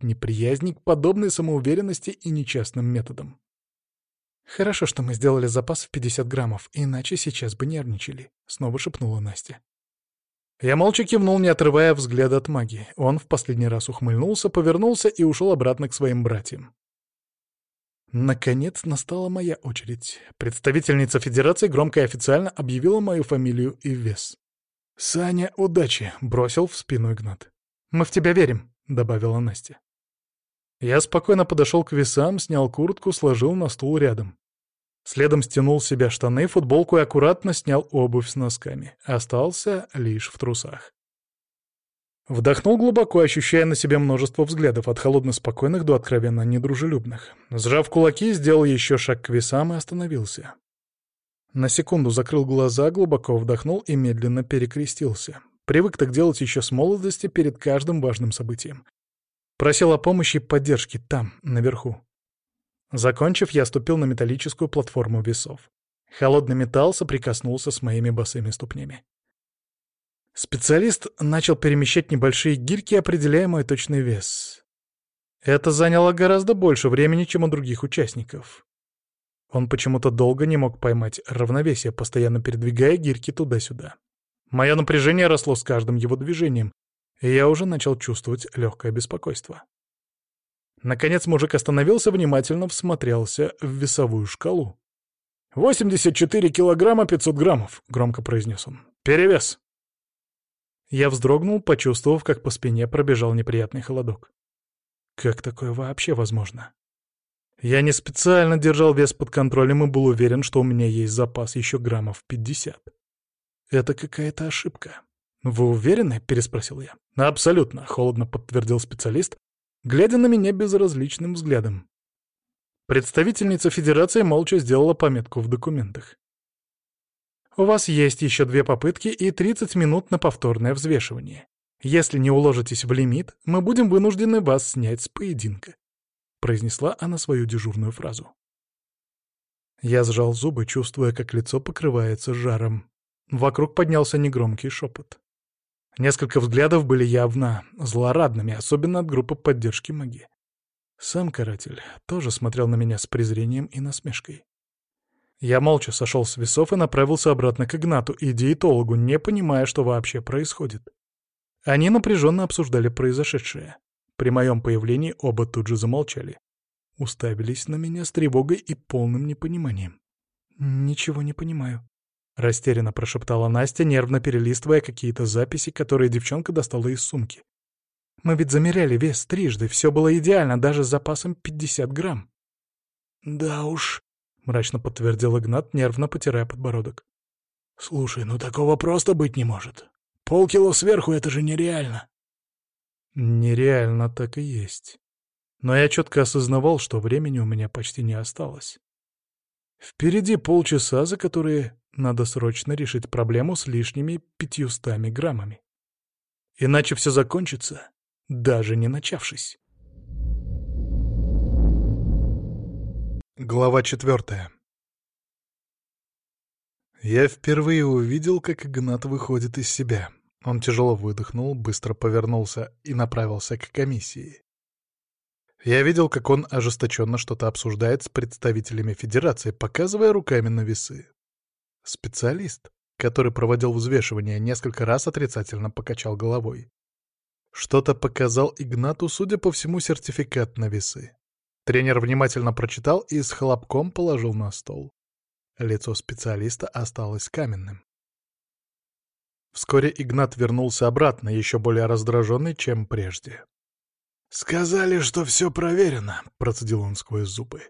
неприязни к подобной самоуверенности и нечестным методам. «Хорошо, что мы сделали запас в 50 граммов, иначе сейчас бы нервничали», — снова шепнула Настя. Я молча кивнул, не отрывая взгляда от магии. Он в последний раз ухмыльнулся, повернулся и ушел обратно к своим братьям. Наконец настала моя очередь. Представительница Федерации громко и официально объявила мою фамилию и вес. «Саня, удачи!» — бросил в спину Игнат. «Мы в тебя верим», — добавила Настя. Я спокойно подошел к весам, снял куртку, сложил на стул рядом. Следом стянул с себя штаны, футболку и аккуратно снял обувь с носками. Остался лишь в трусах. Вдохнул глубоко, ощущая на себе множество взглядов, от холодно-спокойных до откровенно недружелюбных. Сжав кулаки, сделал еще шаг к весам и остановился. На секунду закрыл глаза, глубоко вдохнул и медленно перекрестился. Привык так делать еще с молодости перед каждым важным событием. Просил о помощи и поддержки там, наверху. Закончив, я ступил на металлическую платформу весов. Холодный металл соприкоснулся с моими босыми ступнями. Специалист начал перемещать небольшие гирьки, определяя мой точный вес. Это заняло гораздо больше времени, чем у других участников. Он почему-то долго не мог поймать равновесие, постоянно передвигая гирьки туда-сюда. Мое напряжение росло с каждым его движением, и я уже начал чувствовать легкое беспокойство. Наконец мужик остановился, внимательно всмотрелся в весовую шкалу. «Восемьдесят четыре килограмма пятьсот граммов», — громко произнес он. «Перевес». Я вздрогнул, почувствовав, как по спине пробежал неприятный холодок. Как такое вообще возможно? Я не специально держал вес под контролем и был уверен, что у меня есть запас еще граммов пятьдесят. Это какая-то ошибка. «Вы уверены?» — переспросил я. «Абсолютно», — холодно подтвердил специалист, глядя на меня безразличным взглядом. Представительница Федерации молча сделала пометку в документах. «У вас есть еще две попытки и 30 минут на повторное взвешивание. Если не уложитесь в лимит, мы будем вынуждены вас снять с поединка», — произнесла она свою дежурную фразу. Я сжал зубы, чувствуя, как лицо покрывается жаром. Вокруг поднялся негромкий шепот. Несколько взглядов были явно злорадными, особенно от группы поддержки маги. Сам каратель тоже смотрел на меня с презрением и насмешкой. Я молча сошел с весов и направился обратно к Игнату и диетологу, не понимая, что вообще происходит. Они напряженно обсуждали произошедшее. При моем появлении оба тут же замолчали. Уставились на меня с тревогой и полным непониманием. «Ничего не понимаю», Растерянно прошептала Настя, нервно перелистывая какие-то записи, которые девчонка достала из сумки. «Мы ведь замеряли вес трижды, все было идеально, даже с запасом 50 грамм». «Да уж», — мрачно подтвердил Игнат, нервно потирая подбородок. «Слушай, ну такого просто быть не может. Полкило сверху — это же нереально». «Нереально так и есть. Но я четко осознавал, что времени у меня почти не осталось. Впереди полчаса, за которые надо срочно решить проблему с лишними пятьюстами граммами. Иначе все закончится, даже не начавшись. Глава четвертая. Я впервые увидел, как Игнат выходит из себя. Он тяжело выдохнул, быстро повернулся и направился к комиссии. Я видел, как он ожесточенно что-то обсуждает с представителями Федерации, показывая руками на весы. Специалист, который проводил взвешивание, несколько раз отрицательно покачал головой. Что-то показал Игнату, судя по всему, сертификат на весы. Тренер внимательно прочитал и с хлопком положил на стол. Лицо специалиста осталось каменным. Вскоре Игнат вернулся обратно, еще более раздраженный, чем прежде. «Сказали, что все проверено», — процедил он сквозь зубы.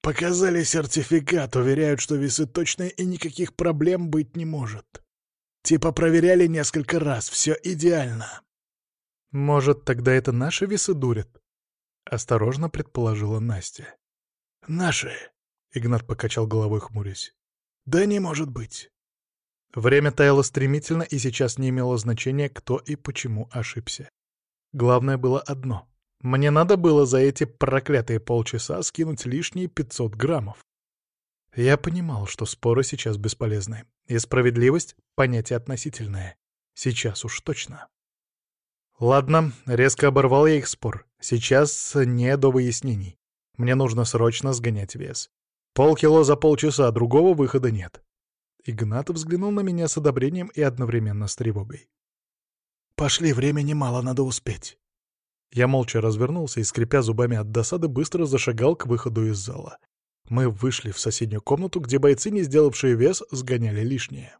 Показали сертификат, уверяют, что весы точные и никаких проблем быть не может. Типа проверяли несколько раз, все идеально. Может, тогда это наши весы дурят? Осторожно предположила Настя. Наши, Игнат покачал головой, хмурясь. Да не может быть. Время таяло стремительно, и сейчас не имело значения, кто и почему ошибся. Главное было одно мне надо было за эти проклятые полчаса скинуть лишние 500 граммов. Я понимал, что споры сейчас бесполезны, и справедливость — понятие относительное. Сейчас уж точно. Ладно, резко оборвал я их спор. Сейчас не до выяснений. Мне нужно срочно сгонять вес. Полкило за полчаса, другого выхода нет. Игнат взглянул на меня с одобрением и одновременно с тревогой. «Пошли, времени мало, надо успеть». Я молча развернулся и, скрипя зубами от досады, быстро зашагал к выходу из зала. Мы вышли в соседнюю комнату, где бойцы, не сделавшие вес, сгоняли лишнее.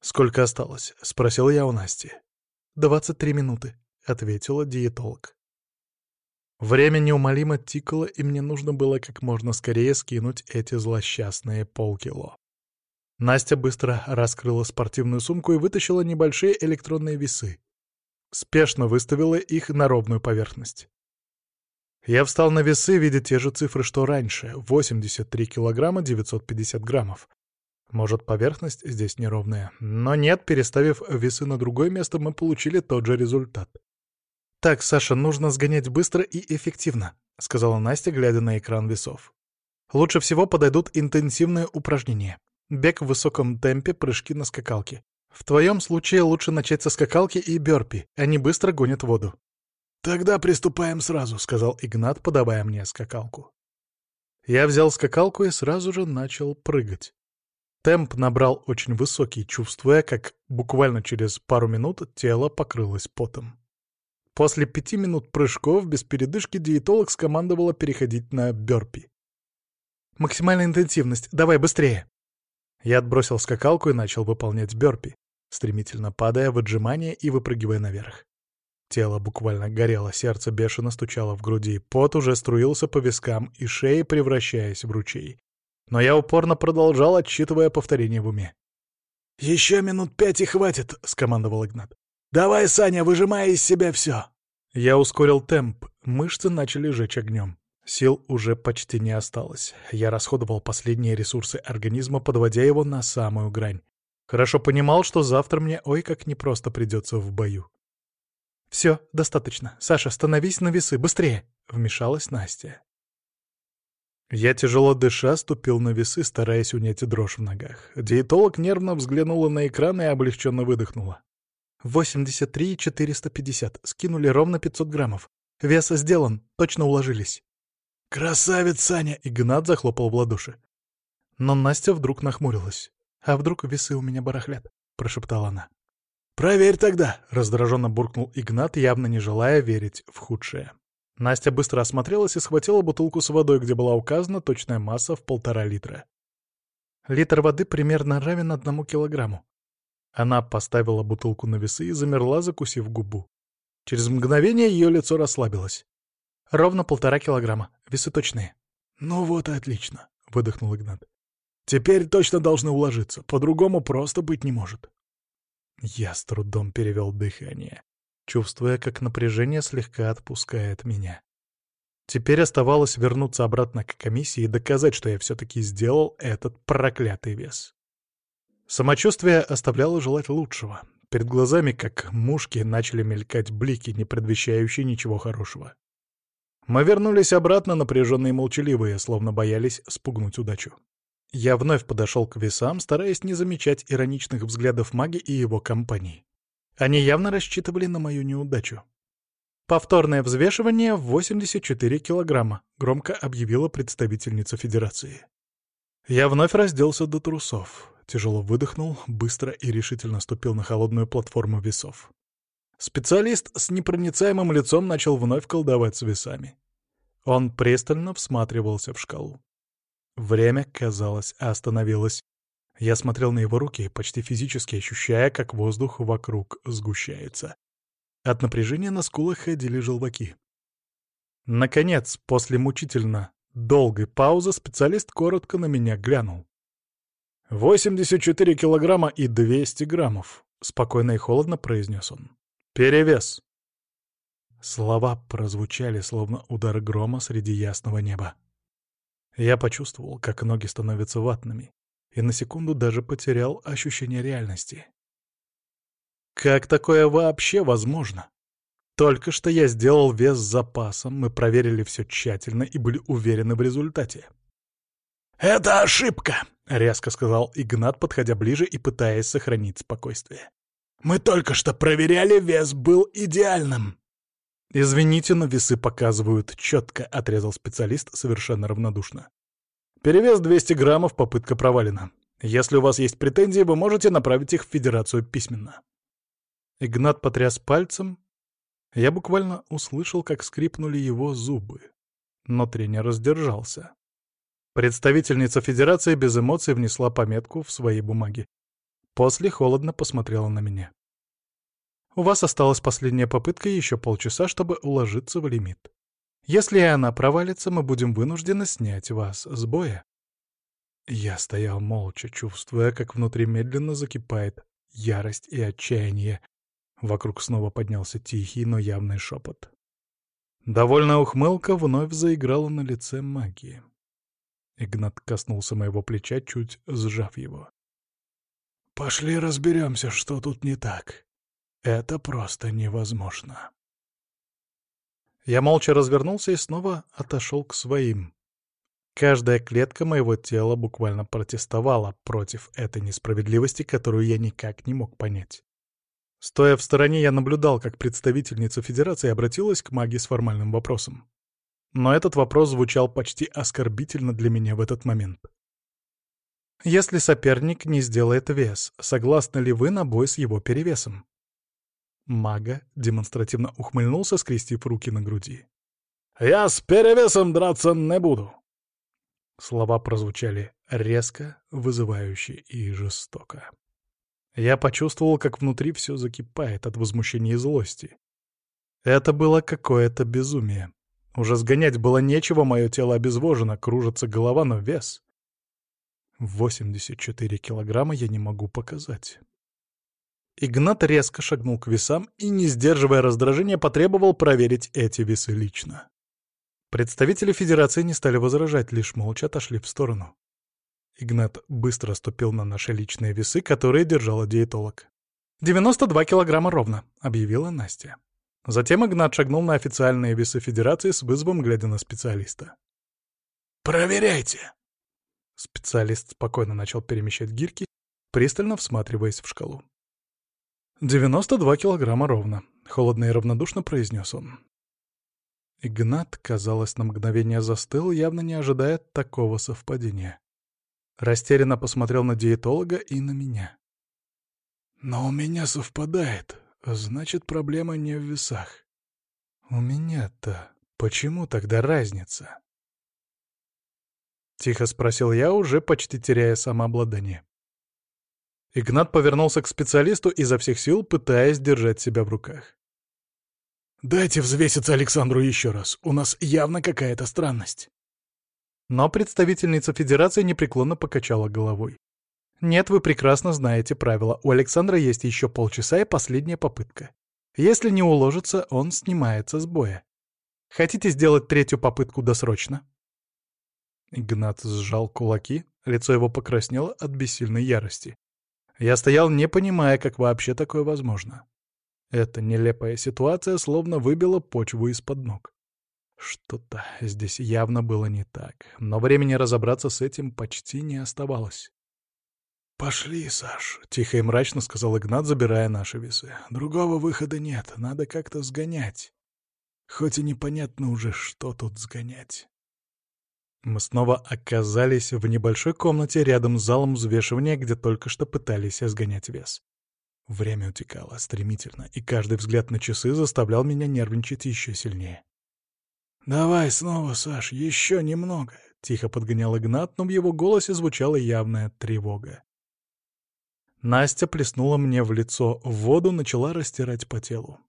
«Сколько осталось?» — спросил я у Насти. «Двадцать три минуты», — ответила диетолог. Время неумолимо тикало, и мне нужно было как можно скорее скинуть эти злосчастные полкило. Настя быстро раскрыла спортивную сумку и вытащила небольшие электронные весы. Спешно выставила их на ровную поверхность. Я встал на весы, видя те же цифры, что раньше — 83 килограмма 950 граммов. Может, поверхность здесь неровная. Но нет, переставив весы на другое место, мы получили тот же результат. «Так, Саша, нужно сгонять быстро и эффективно», — сказала Настя, глядя на экран весов. «Лучше всего подойдут интенсивные упражнения. Бег в высоком темпе, прыжки на скакалке. В твоем случае лучше начать со скакалки и бёрпи, они быстро гонят воду». «Тогда приступаем сразу», — сказал Игнат, подавая мне скакалку. Я взял скакалку и сразу же начал прыгать. Темп набрал очень высокий, чувствуя, как буквально через пару минут тело покрылось потом. После пяти минут прыжков без передышки диетолог скомандовала переходить на бёрпи. «Максимальная интенсивность, давай быстрее!» Я отбросил скакалку и начал выполнять бёрпи, стремительно падая в отжимания и выпрыгивая наверх. Тело буквально горело, сердце бешено стучало в груди, пот уже струился по вискам и шее, превращаясь в ручей. Но я упорно продолжал, отсчитывая повторение в уме. «Еще минут пять и хватит», — скомандовал Игнат. «Давай, Саня, выжимай из себя все!» Я ускорил темп, мышцы начали жечь огнем. Сил уже почти не осталось. Я расходовал последние ресурсы организма, подводя его на самую грань. Хорошо понимал, что завтра мне ой как непросто придется в бою. «Все, достаточно. Саша, становись на весы, быстрее!» — вмешалась Настя. Я тяжело дыша ступил на весы, стараясь унять дрожь в ногах. Диетолог нервно взглянула на экран и облегченно выдохнула. «Восемьдесят три четыреста пятьдесят. Скинули ровно пятьсот граммов. Вес сделан. Точно уложились». «Красавец, Саня!» — Игнат захлопал в ладоши. Но Настя вдруг нахмурилась. «А вдруг весы у меня барахлят?» — прошептала она. «Проверь тогда!» — раздраженно буркнул Игнат, явно не желая верить в худшее. Настя быстро осмотрелась и схватила бутылку с водой, где была указана точная масса в полтора литра. Литр воды примерно равен одному килограмму. Она поставила бутылку на весы и замерла, закусив губу. Через мгновение ее лицо расслабилось. Ровно полтора килограмма. Весы точные. «Ну вот и отлично», — выдохнул Игнат. «Теперь точно должны уложиться. По-другому просто быть не может». Я с трудом перевел дыхание чувствуя, как напряжение слегка отпускает меня. Теперь оставалось вернуться обратно к комиссии и доказать, что я все-таки сделал этот проклятый вес. Самочувствие оставляло желать лучшего. Перед глазами, как мушки, начали мелькать блики, не предвещающие ничего хорошего. Мы вернулись обратно, напряженные и молчаливые, словно боялись спугнуть удачу. Я вновь подошел к весам, стараясь не замечать ироничных взглядов маги и его компании. Они явно рассчитывали на мою неудачу. «Повторное взвешивание в 84 килограмма», — громко объявила представительница Федерации. Я вновь разделся до трусов, тяжело выдохнул, быстро и решительно ступил на холодную платформу весов. Специалист с непроницаемым лицом начал вновь колдовать с весами. Он пристально всматривался в шкалу. Время, казалось, остановилось, я смотрел на его руки, почти физически ощущая, как воздух вокруг сгущается. От напряжения на скулах ходили желваки. Наконец, после мучительно долгой паузы, специалист коротко на меня глянул. «84 килограмма и 200 граммов», — спокойно и холодно произнес он. «Перевес». Слова прозвучали, словно удар грома среди ясного неба. Я почувствовал, как ноги становятся ватными, и на секунду даже потерял ощущение реальности. Как такое вообще возможно? Только что я сделал вес с запасом, мы проверили все тщательно и были уверены в результате. «Это ошибка!» — резко сказал Игнат, подходя ближе и пытаясь сохранить спокойствие. Мы только что проверяли, вес был идеальным!» «Извините, но весы показывают четко», — отрезал специалист совершенно равнодушно. «Перевес 200 граммов, попытка провалена. Если у вас есть претензии, вы можете направить их в Федерацию письменно». Игнат потряс пальцем. Я буквально услышал, как скрипнули его зубы. Но тренер раздержался. Представительница Федерации без эмоций внесла пометку в свои бумаги. После холодно посмотрела на меня. У вас осталась последняя попытка и еще полчаса, чтобы уложиться в лимит. Если она провалится, мы будем вынуждены снять вас с боя. Я стоял молча, чувствуя, как внутри медленно закипает ярость и отчаяние. Вокруг снова поднялся тихий, но явный шепот. Довольная ухмылка вновь заиграла на лице магии. Игнат коснулся моего плеча, чуть сжав его. «Пошли разберемся, что тут не так», это просто невозможно. Я молча развернулся и снова отошел к своим. Каждая клетка моего тела буквально протестовала против этой несправедливости, которую я никак не мог понять. Стоя в стороне, я наблюдал, как представительница Федерации обратилась к маге с формальным вопросом. Но этот вопрос звучал почти оскорбительно для меня в этот момент. Если соперник не сделает вес, согласны ли вы на бой с его перевесом? Мага демонстративно ухмыльнулся, скрестив руки на груди. «Я с перевесом драться не буду!» Слова прозвучали резко, вызывающе и жестоко. Я почувствовал, как внутри все закипает от возмущения и злости. Это было какое-то безумие. Уже сгонять было нечего, мое тело обезвожено, кружится голова, но вес... 84 килограмма я не могу показать. Игнат резко шагнул к весам и, не сдерживая раздражения, потребовал проверить эти весы лично. Представители Федерации не стали возражать, лишь молча отошли в сторону. Игнат быстро ступил на наши личные весы, которые держала диетолог. «92 килограмма ровно», — объявила Настя. Затем Игнат шагнул на официальные весы Федерации с вызовом, глядя на специалиста. «Проверяйте!» Специалист спокойно начал перемещать гирки, пристально всматриваясь в шкалу. «Девяносто два килограмма ровно», — холодно и равнодушно произнес он. Игнат, казалось, на мгновение застыл, явно не ожидая такого совпадения. Растерянно посмотрел на диетолога и на меня. «Но у меня совпадает. Значит, проблема не в весах». «У меня-то почему тогда разница?» Тихо спросил я, уже почти теряя самообладание. Игнат повернулся к специалисту изо всех сил, пытаясь держать себя в руках. «Дайте взвеситься Александру еще раз. У нас явно какая-то странность». Но представительница Федерации непреклонно покачала головой. «Нет, вы прекрасно знаете правила. У Александра есть еще полчаса и последняя попытка. Если не уложится, он снимается с боя. Хотите сделать третью попытку досрочно?» Игнат сжал кулаки, лицо его покраснело от бессильной ярости. Я стоял, не понимая, как вообще такое возможно. Эта нелепая ситуация словно выбила почву из-под ног. Что-то здесь явно было не так, но времени разобраться с этим почти не оставалось. «Пошли, Саш», — тихо и мрачно сказал Игнат, забирая наши весы. «Другого выхода нет, надо как-то сгонять. Хоть и непонятно уже, что тут сгонять». Мы снова оказались в небольшой комнате рядом с залом взвешивания, где только что пытались сгонять вес. Время утекало стремительно, и каждый взгляд на часы заставлял меня нервничать еще сильнее. «Давай снова, Саш, еще немного», — тихо подгонял Игнат, но в его голосе звучала явная тревога. Настя плеснула мне в лицо в воду, начала растирать по телу.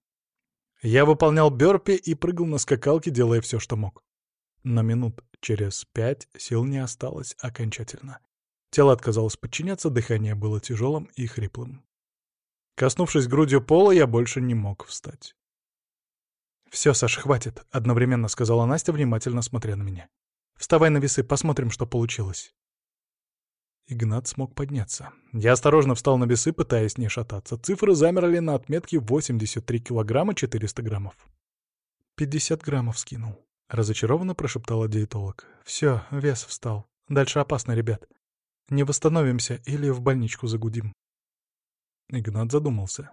Я выполнял бёрпи и прыгал на скакалке, делая все, что мог. На минут через пять сил не осталось окончательно. Тело отказалось подчиняться, дыхание было тяжелым и хриплым. Коснувшись грудью пола, я больше не мог встать. «Все, Саша, хватит», — одновременно сказала Настя, внимательно смотря на меня. «Вставай на весы, посмотрим, что получилось». Игнат смог подняться. Я осторожно встал на весы, пытаясь не шататься. Цифры замерли на отметке 83 килограмма 400 граммов. 50 граммов скинул. Разочарованно прошептала диетолог. «Все, вес встал. Дальше опасно, ребят. Не восстановимся или в больничку загудим». Игнат задумался.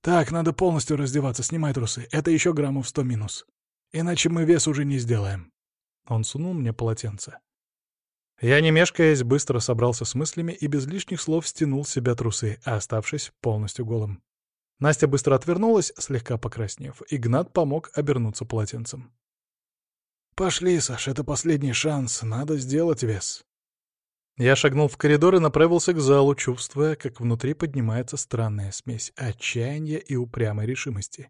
«Так, надо полностью раздеваться, снимай трусы. Это еще граммов сто минус. Иначе мы вес уже не сделаем». Он сунул мне полотенце. Я, не мешкаясь, быстро собрался с мыслями и без лишних слов стянул с себя трусы, оставшись полностью голым. Настя быстро отвернулась, слегка покраснев. Игнат помог обернуться полотенцем. «Пошли, Саш, это последний шанс, надо сделать вес». Я шагнул в коридор и направился к залу, чувствуя, как внутри поднимается странная смесь отчаяния и упрямой решимости.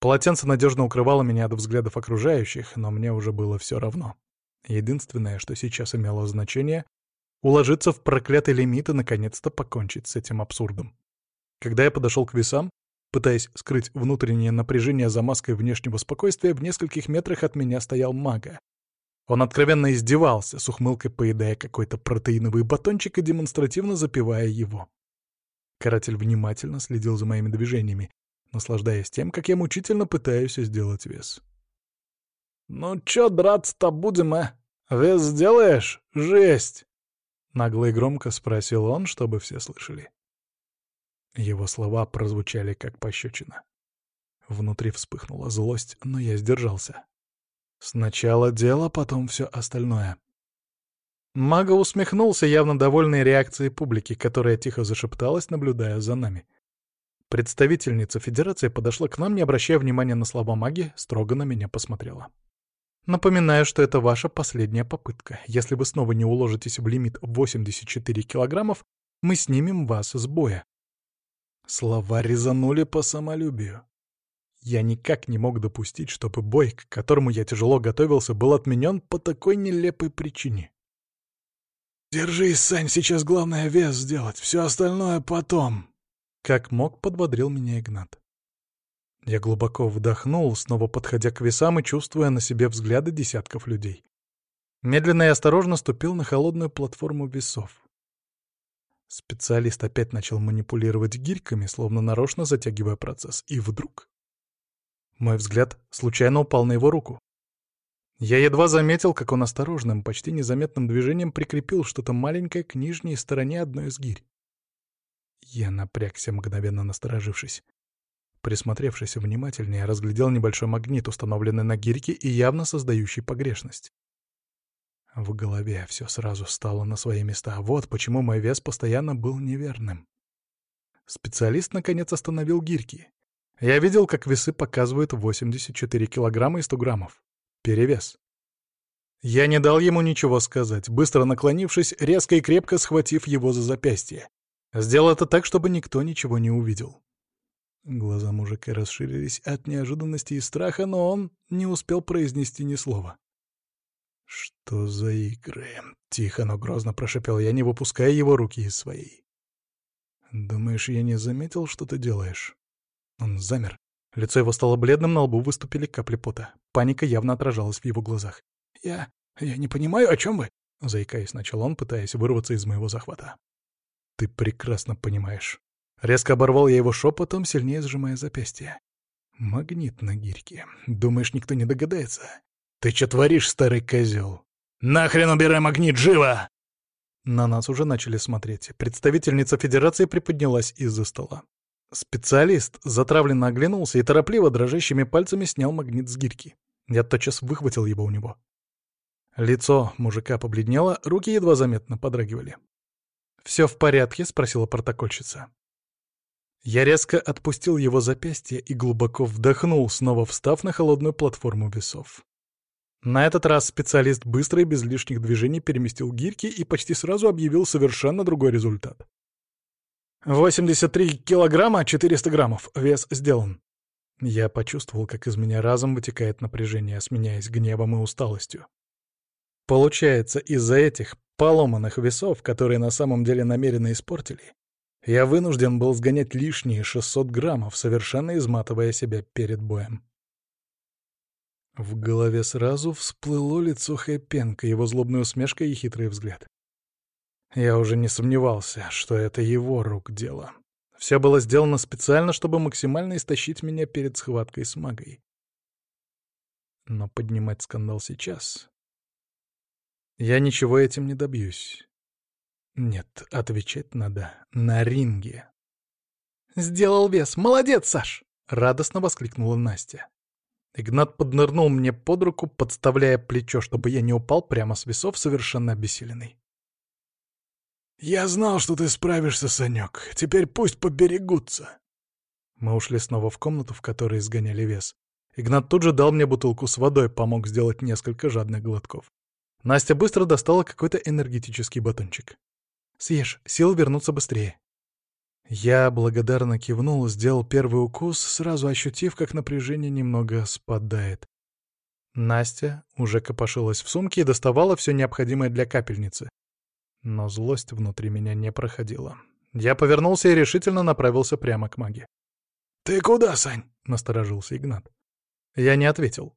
Полотенце надежно укрывало меня от взглядов окружающих, но мне уже было все равно. Единственное, что сейчас имело значение — уложиться в проклятый лимит и наконец-то покончить с этим абсурдом. Когда я подошел к весам, пытаясь скрыть внутреннее напряжение за маской внешнего спокойствия, в нескольких метрах от меня стоял мага. Он откровенно издевался, с ухмылкой поедая какой-то протеиновый батончик и демонстративно запивая его. Каратель внимательно следил за моими движениями, наслаждаясь тем, как я мучительно пытаюсь сделать вес. «Ну чё драться-то будем, а? Вес сделаешь? Жесть!» Нагло и громко спросил он, чтобы все слышали. Его слова прозвучали как пощечина. Внутри вспыхнула злость, но я сдержался. Сначала дело, потом все остальное. Мага усмехнулся, явно довольной реакцией публики, которая тихо зашепталась, наблюдая за нами. Представительница Федерации подошла к нам, не обращая внимания на слова маги, строго на меня посмотрела. Напоминаю, что это ваша последняя попытка. Если вы снова не уложитесь в лимит 84 килограммов, мы снимем вас с боя. Слова резанули по самолюбию. Я никак не мог допустить, чтобы бой, к которому я тяжело готовился, был отменен по такой нелепой причине. «Держись, Сань, сейчас главное вес сделать, все остальное потом», — как мог подбодрил меня Игнат. Я глубоко вдохнул, снова подходя к весам и чувствуя на себе взгляды десятков людей. Медленно и осторожно ступил на холодную платформу весов. Специалист опять начал манипулировать гирьками, словно нарочно затягивая процесс. И вдруг... Мой взгляд случайно упал на его руку. Я едва заметил, как он осторожным, почти незаметным движением прикрепил что-то маленькое к нижней стороне одной из гирь. Я напрягся, мгновенно насторожившись. Присмотревшись внимательнее, разглядел небольшой магнит, установленный на гирьке и явно создающий погрешность. В голове все сразу стало на свои места. Вот почему мой вес постоянно был неверным. Специалист наконец остановил гирьки. Я видел, как весы показывают 84 килограмма и 100 граммов. Перевес. Я не дал ему ничего сказать, быстро наклонившись, резко и крепко схватив его за запястье. Сделал это так, чтобы никто ничего не увидел. Глаза мужика расширились от неожиданности и страха, но он не успел произнести ни слова. «Что за игры?» — тихо, но грозно прошепел я, не выпуская его руки из своей. «Думаешь, я не заметил, что ты делаешь?» Он замер. Лицо его стало бледным, на лбу выступили капли пота. Паника явно отражалась в его глазах. «Я... я не понимаю, о чем вы?» — заикаясь, начал он, пытаясь вырваться из моего захвата. «Ты прекрасно понимаешь. Резко оборвал я его шепотом, сильнее сжимая запястье. Магнит на гирьке. Думаешь, никто не догадается? Ты что творишь, старый козел? Нахрен убирай магнит, живо! На нас уже начали смотреть. Представительница Федерации приподнялась из-за стола. Специалист затравленно оглянулся и торопливо дрожащими пальцами снял магнит с гирьки. Я тотчас выхватил его у него. Лицо мужика побледнело, руки едва заметно подрагивали. «Все в порядке?» — спросила протокольщица. Я резко отпустил его запястье и глубоко вдохнул, снова встав на холодную платформу весов. На этот раз специалист быстро и без лишних движений переместил гирьки и почти сразу объявил совершенно другой результат. 83 килограмма 400 граммов. Вес сделан. Я почувствовал, как из меня разом вытекает напряжение, сменяясь гневом и усталостью. Получается, из-за этих поломанных весов, которые на самом деле намеренно испортили, я вынужден был сгонять лишние 600 граммов, совершенно изматывая себя перед боем. В голове сразу всплыло лицо Хэпенка, его злобная усмешка и хитрый взгляд. Я уже не сомневался, что это его рук дело. Все было сделано специально, чтобы максимально истощить меня перед схваткой с магой. Но поднимать скандал сейчас... Я ничего этим не добьюсь. Нет, отвечать надо на ринге. «Сделал вес! Молодец, Саш!» — радостно воскликнула Настя. Игнат поднырнул мне под руку, подставляя плечо, чтобы я не упал прямо с весов, совершенно обессиленный. «Я знал, что ты справишься, Санек. Теперь пусть поберегутся». Мы ушли снова в комнату, в которой изгоняли вес. Игнат тут же дал мне бутылку с водой, помог сделать несколько жадных глотков. Настя быстро достала какой-то энергетический батончик. «Съешь, сил вернуться быстрее». Я благодарно кивнул, сделал первый укус, сразу ощутив, как напряжение немного спадает. Настя уже копошилась в сумке и доставала все необходимое для капельницы. Но злость внутри меня не проходила. Я повернулся и решительно направился прямо к маге. «Ты куда, Сань?» — насторожился Игнат. Я не ответил.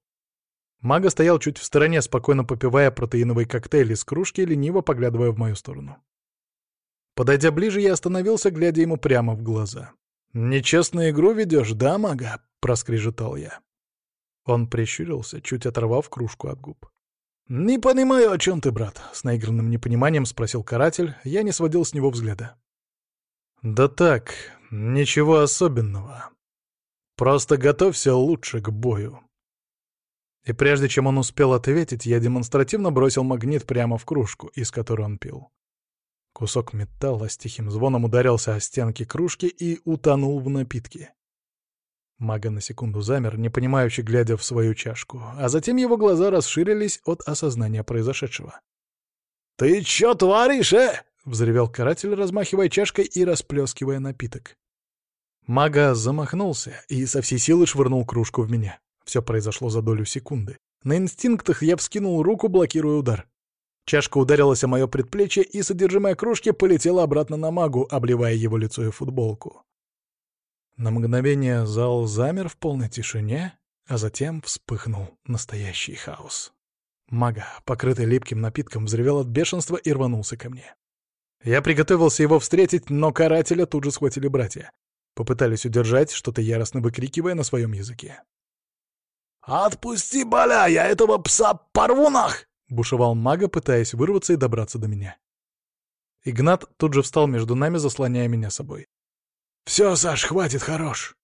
Мага стоял чуть в стороне, спокойно попивая протеиновый коктейль из кружки, лениво поглядывая в мою сторону. Подойдя ближе, я остановился, глядя ему прямо в глаза. «Нечестную игру ведешь, да, мага?» — проскрежетал я. Он прищурился, чуть оторвав кружку от губ. «Не понимаю, о чем ты, брат?» — с наигранным непониманием спросил каратель. Я не сводил с него взгляда. «Да так, ничего особенного. Просто готовься лучше к бою». И прежде чем он успел ответить, я демонстративно бросил магнит прямо в кружку, из которой он пил. Кусок металла с тихим звоном ударился о стенки кружки и утонул в напитке. Мага на секунду замер, непонимающе глядя в свою чашку, а затем его глаза расширились от осознания произошедшего. «Ты чё творишь, э?» — взревел каратель, размахивая чашкой и расплескивая напиток. Мага замахнулся и со всей силы швырнул кружку в меня. Все произошло за долю секунды. На инстинктах я вскинул руку, блокируя удар. Чашка ударилась о мое предплечье, и содержимое кружки полетело обратно на магу, обливая его лицо и футболку. На мгновение зал замер в полной тишине, а затем вспыхнул настоящий хаос. Мага, покрытый липким напитком, взревел от бешенства и рванулся ко мне. Я приготовился его встретить, но карателя тут же схватили братья. Попытались удержать, что-то яростно выкрикивая на своем языке. «Отпусти, Баля, я этого пса порву нах!» — бушевал мага, пытаясь вырваться и добраться до меня. Игнат тут же встал между нами, заслоняя меня собой. «Все, Саш, хватит, хорош!»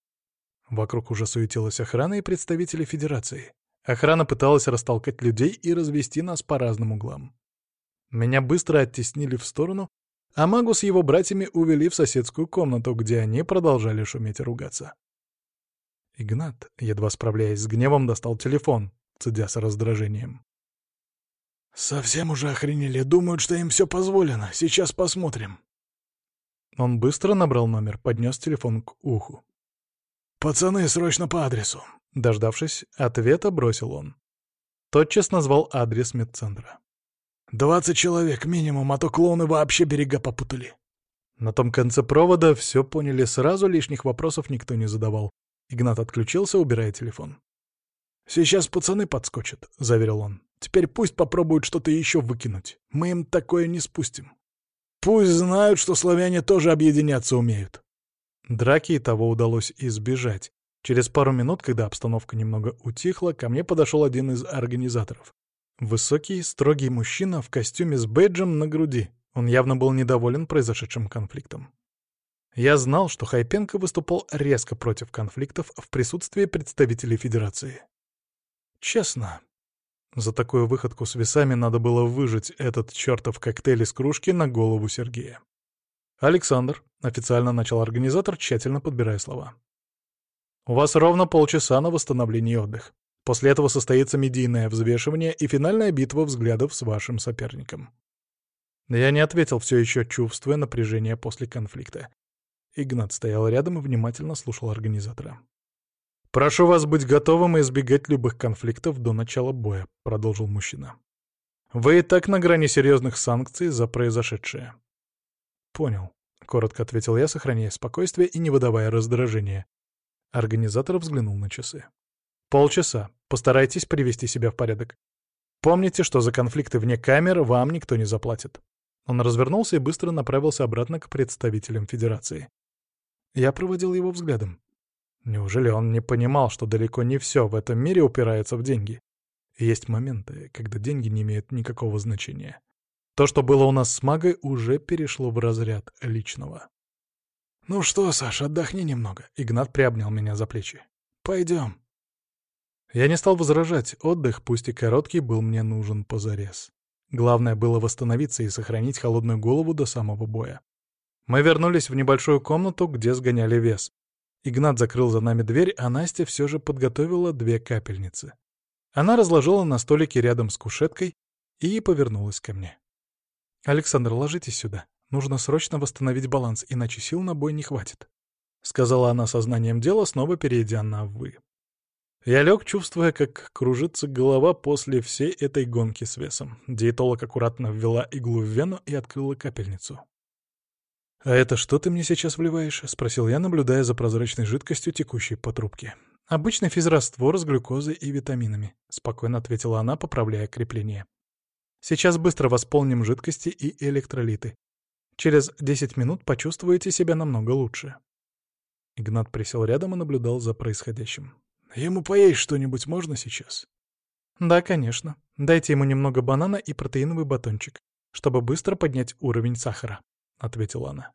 Вокруг уже суетилась охрана и представители Федерации. Охрана пыталась растолкать людей и развести нас по разным углам. Меня быстро оттеснили в сторону, а магу с его братьями увели в соседскую комнату, где они продолжали шуметь и ругаться. Игнат, едва справляясь с гневом, достал телефон, цедя с раздражением. «Совсем уже охренели, думают, что им все позволено. Сейчас посмотрим». Он быстро набрал номер, поднес телефон к уху. «Пацаны, срочно по адресу!» Дождавшись, ответа бросил он. Тотчас назвал адрес медцентра. «Двадцать человек минимум, а то клоуны вообще берега попутали». На том конце провода все поняли сразу, лишних вопросов никто не задавал. Игнат отключился, убирая телефон. «Сейчас пацаны подскочат», — заверил он. «Теперь пусть попробуют что-то еще выкинуть. Мы им такое не спустим. Пусть знают, что славяне тоже объединяться умеют». Драки и того удалось избежать. Через пару минут, когда обстановка немного утихла, ко мне подошел один из организаторов. Высокий, строгий мужчина в костюме с бейджем на груди. Он явно был недоволен произошедшим конфликтом. Я знал, что Хайпенко выступал резко против конфликтов в присутствии представителей Федерации. Честно, за такую выходку с весами надо было выжать этот чертов коктейль из кружки на голову Сергея. «Александр», — официально начал организатор, тщательно подбирая слова. «У вас ровно полчаса на восстановление и отдых. После этого состоится медийное взвешивание и финальная битва взглядов с вашим соперником». Я не ответил, все еще чувствуя напряжение после конфликта. Игнат стоял рядом и внимательно слушал организатора. «Прошу вас быть готовым и избегать любых конфликтов до начала боя», — продолжил мужчина. «Вы и так на грани серьезных санкций за произошедшее». «Понял», — коротко ответил я, сохраняя спокойствие и не выдавая раздражения. Организатор взглянул на часы. «Полчаса. Постарайтесь привести себя в порядок. Помните, что за конфликты вне камер вам никто не заплатит». Он развернулся и быстро направился обратно к представителям Федерации. Я проводил его взглядом. Неужели он не понимал, что далеко не все в этом мире упирается в деньги? есть моменты, когда деньги не имеют никакого значения. То, что было у нас с магой, уже перешло в разряд личного. «Ну что, Саша, отдохни немного», — Игнат приобнял меня за плечи. «Пойдем». Я не стал возражать, отдых, пусть и короткий, был мне нужен позарез. Главное было восстановиться и сохранить холодную голову до самого боя. Мы вернулись в небольшую комнату, где сгоняли вес. Игнат закрыл за нами дверь, а Настя все же подготовила две капельницы. Она разложила на столике рядом с кушеткой и повернулась ко мне. «Александр, ложитесь сюда. Нужно срочно восстановить баланс, иначе сил на бой не хватит», — сказала она сознанием дела, снова перейдя на «вы». Я лег, чувствуя, как кружится голова после всей этой гонки с весом. Диетолог аккуратно ввела иглу в вену и открыла капельницу. «А это что ты мне сейчас вливаешь?» — спросил я, наблюдая за прозрачной жидкостью, текущей по трубке. «Обычный физраствор с глюкозой и витаминами», — спокойно ответила она, поправляя крепление. «Сейчас быстро восполним жидкости и электролиты. Через 10 минут почувствуете себя намного лучше». Игнат присел рядом и наблюдал за происходящим. «Ему поесть что-нибудь можно сейчас?» «Да, конечно. Дайте ему немного банана и протеиновый батончик, чтобы быстро поднять уровень сахара». — ответила она.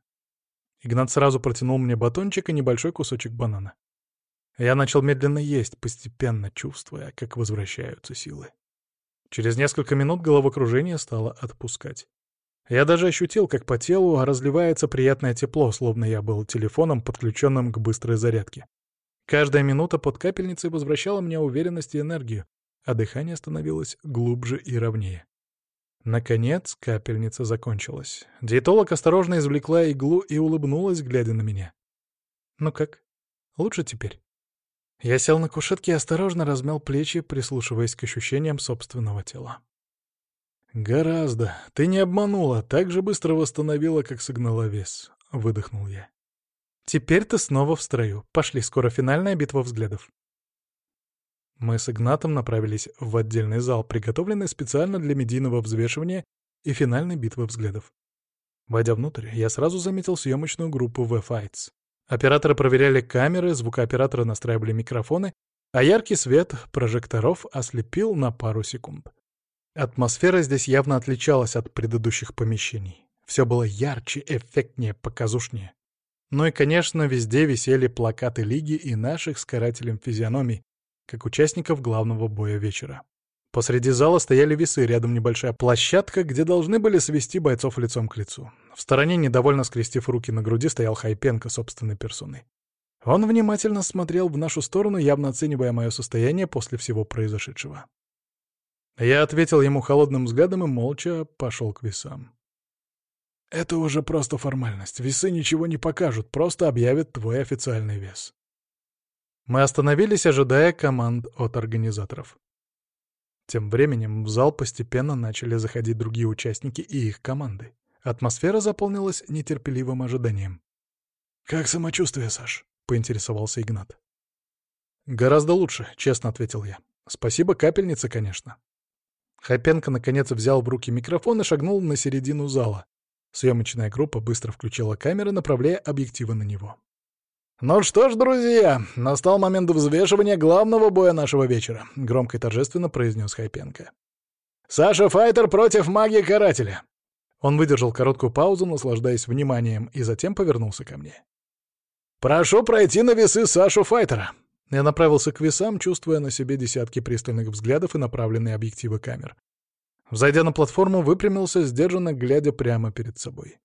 Игнат сразу протянул мне батончик и небольшой кусочек банана. Я начал медленно есть, постепенно чувствуя, как возвращаются силы. Через несколько минут головокружение стало отпускать. Я даже ощутил, как по телу разливается приятное тепло, словно я был телефоном, подключенным к быстрой зарядке. Каждая минута под капельницей возвращала мне уверенность и энергию, а дыхание становилось глубже и ровнее. Наконец капельница закончилась. Диетолог осторожно извлекла иглу и улыбнулась, глядя на меня. «Ну как? Лучше теперь?» Я сел на кушетке и осторожно размял плечи, прислушиваясь к ощущениям собственного тела. «Гораздо. Ты не обманула, так же быстро восстановила, как согнала вес», — выдохнул я. «Теперь ты снова в строю. Пошли, скоро финальная битва взглядов». Мы с Игнатом направились в отдельный зал, приготовленный специально для медийного взвешивания и финальной битвы взглядов. Войдя внутрь, я сразу заметил съемочную группу V-Fights. Операторы проверяли камеры, звукооператоры настраивали микрофоны, а яркий свет прожекторов ослепил на пару секунд. Атмосфера здесь явно отличалась от предыдущих помещений. Все было ярче, эффектнее, показушнее. Ну и, конечно, везде висели плакаты Лиги и наших с карателем физиономий, как участников главного боя вечера. Посреди зала стояли весы, рядом небольшая площадка, где должны были свести бойцов лицом к лицу. В стороне, недовольно скрестив руки на груди, стоял Хайпенко собственной персоной. Он внимательно смотрел в нашу сторону, явно оценивая мое состояние после всего произошедшего. Я ответил ему холодным взглядом и молча пошел к весам. «Это уже просто формальность. Весы ничего не покажут, просто объявят твой официальный вес. Мы остановились, ожидая команд от организаторов. Тем временем в зал постепенно начали заходить другие участники и их команды. Атмосфера заполнилась нетерпеливым ожиданием. «Как самочувствие, Саш?» — поинтересовался Игнат. «Гораздо лучше», — честно ответил я. «Спасибо капельнице, конечно». Хайпенко наконец взял в руки микрофон и шагнул на середину зала. Съемочная группа быстро включила камеры, направляя объективы на него. «Ну что ж, друзья, настал момент взвешивания главного боя нашего вечера», — громко и торжественно произнес Хайпенко. «Саша Файтер против магии-карателя». Он выдержал короткую паузу, наслаждаясь вниманием, и затем повернулся ко мне. «Прошу пройти на весы Сашу Файтера». Я направился к весам, чувствуя на себе десятки пристальных взглядов и направленные объективы камер. Взойдя на платформу, выпрямился, сдержанно глядя прямо перед собой.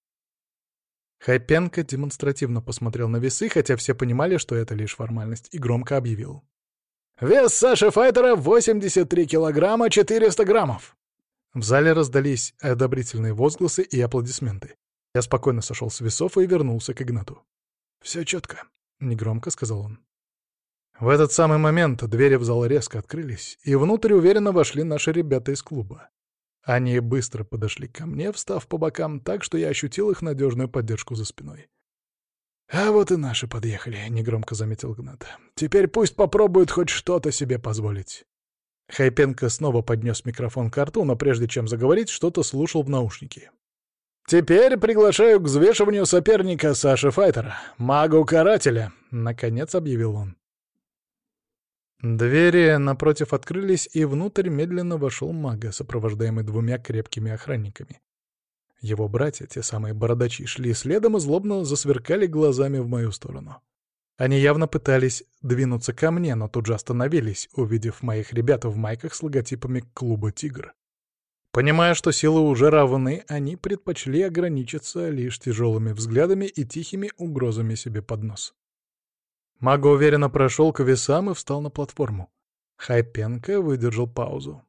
Хайпенко демонстративно посмотрел на весы, хотя все понимали, что это лишь формальность, и громко объявил. «Вес Саши Файтера — 83 килограмма 400 граммов!» В зале раздались одобрительные возгласы и аплодисменты. Я спокойно сошел с весов и вернулся к Игнату. «Все четко», — негромко сказал он. В этот самый момент двери в зал резко открылись, и внутрь уверенно вошли наши ребята из клуба. Они быстро подошли ко мне, встав по бокам так, что я ощутил их надежную поддержку за спиной. «А вот и наши подъехали», — негромко заметил Гнат. «Теперь пусть попробуют хоть что-то себе позволить». Хайпенко снова поднес микрофон к рту, но прежде чем заговорить, что-то слушал в наушнике. «Теперь приглашаю к взвешиванию соперника Саши Файтера, магу-карателя», — наконец объявил он. Двери напротив открылись, и внутрь медленно вошел мага, сопровождаемый двумя крепкими охранниками. Его братья, те самые бородачи, шли следом и злобно засверкали глазами в мою сторону. Они явно пытались двинуться ко мне, но тут же остановились, увидев моих ребят в майках с логотипами клуба «Тигр». Понимая, что силы уже равны, они предпочли ограничиться лишь тяжелыми взглядами и тихими угрозами себе под нос. Мага уверенно прошел к весам и встал на платформу. Хайпенко выдержал паузу.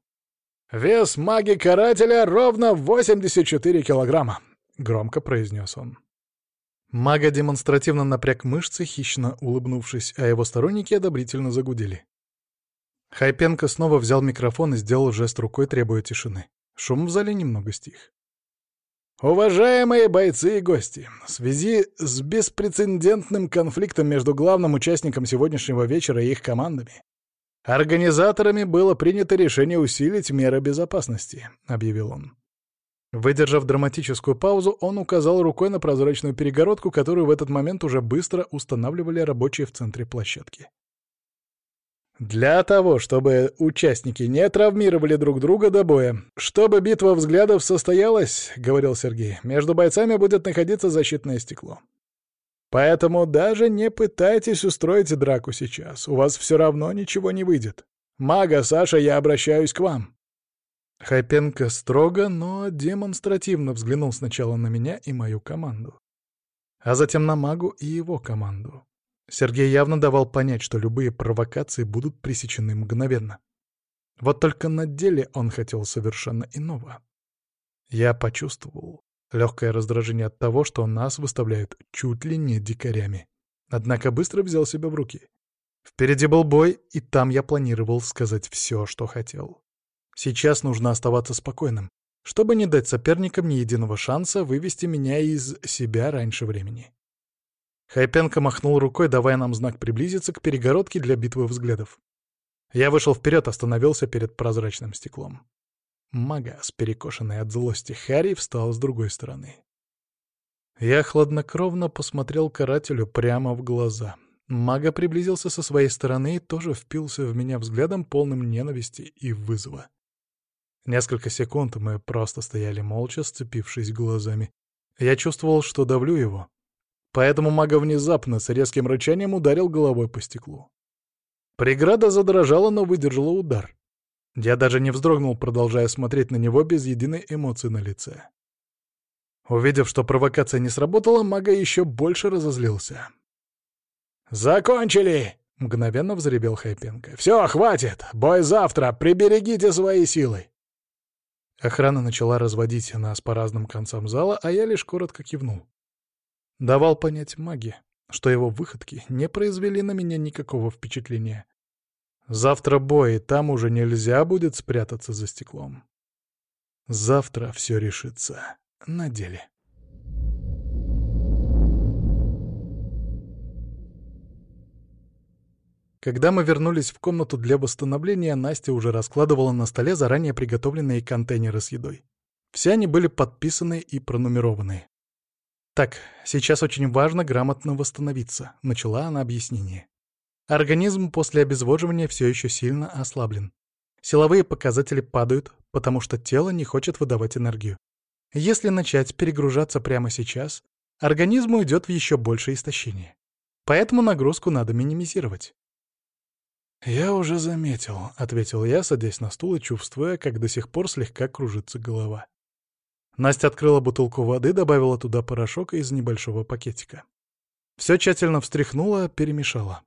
«Вес маги-карателя ровно 84 килограмма», — громко произнес он. Мага демонстративно напряг мышцы, хищно улыбнувшись, а его сторонники одобрительно загудели. Хайпенко снова взял микрофон и сделал жест рукой, требуя тишины. Шум в зале немного стих. Уважаемые бойцы и гости, в связи с беспрецедентным конфликтом между главным участником сегодняшнего вечера и их командами, организаторами было принято решение усилить меры безопасности, объявил он. Выдержав драматическую паузу, он указал рукой на прозрачную перегородку, которую в этот момент уже быстро устанавливали рабочие в центре площадки. Для того, чтобы участники не травмировали друг друга до боя, чтобы битва взглядов состоялась, — говорил Сергей, — между бойцами будет находиться защитное стекло. Поэтому даже не пытайтесь устроить драку сейчас, у вас все равно ничего не выйдет. Мага, Саша, я обращаюсь к вам. Хайпенко строго, но демонстративно взглянул сначала на меня и мою команду, а затем на магу и его команду. Сергей явно давал понять, что любые провокации будут пресечены мгновенно. Вот только на деле он хотел совершенно иного. Я почувствовал легкое раздражение от того, что нас выставляют чуть ли не дикарями. Однако быстро взял себя в руки. Впереди был бой, и там я планировал сказать все, что хотел. Сейчас нужно оставаться спокойным, чтобы не дать соперникам ни единого шанса вывести меня из себя раньше времени. Хайпенко махнул рукой, давая нам знак приблизиться к перегородке для битвы взглядов. Я вышел вперед, остановился перед прозрачным стеклом. Мага, с перекошенной от злости Харри, встал с другой стороны. Я хладнокровно посмотрел карателю прямо в глаза. Мага приблизился со своей стороны и тоже впился в меня взглядом, полным ненависти и вызова. Несколько секунд мы просто стояли молча, сцепившись глазами. Я чувствовал, что давлю его, Поэтому мага внезапно с резким рычанием ударил головой по стеклу. Преграда задрожала, но выдержала удар. Я даже не вздрогнул, продолжая смотреть на него без единой эмоции на лице. Увидев, что провокация не сработала, мага еще больше разозлился. «Закончили!» — мгновенно взребел Хайпенко. «Все, хватит! Бой завтра! Приберегите свои силы!» Охрана начала разводить нас по разным концам зала, а я лишь коротко кивнул. Давал понять маги, что его выходки не произвели на меня никакого впечатления. Завтра бой, и там уже нельзя будет спрятаться за стеклом. Завтра все решится на деле. Когда мы вернулись в комнату для восстановления, Настя уже раскладывала на столе заранее приготовленные контейнеры с едой. Все они были подписаны и пронумерованы. «Так, сейчас очень важно грамотно восстановиться», — начала она объяснение. Организм после обезвоживания все еще сильно ослаблен. Силовые показатели падают, потому что тело не хочет выдавать энергию. Если начать перегружаться прямо сейчас, организму идет в еще большее истощение. Поэтому нагрузку надо минимизировать. «Я уже заметил», — ответил я, садясь на стул и чувствуя, как до сих пор слегка кружится голова. Настя открыла бутылку воды, добавила туда порошок из небольшого пакетика. Все тщательно встряхнула, перемешала.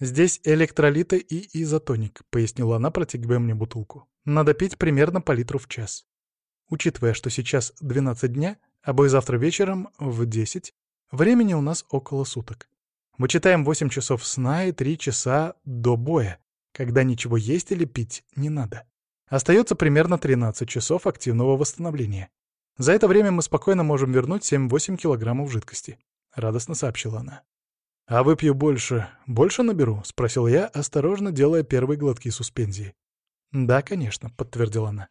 «Здесь электролиты и изотоник», — пояснила она, протягивая мне бутылку. «Надо пить примерно по литру в час. Учитывая, что сейчас 12 дня, а бой завтра вечером в 10, времени у нас около суток. Вычитаем 8 часов сна и 3 часа до боя, когда ничего есть или пить не надо. Остается примерно 13 часов активного восстановления. За это время мы спокойно можем вернуть 7-8 килограммов жидкости», — радостно сообщила она. «А выпью больше, больше наберу?» — спросил я, осторожно делая первые глотки суспензии. «Да, конечно», — подтвердила она.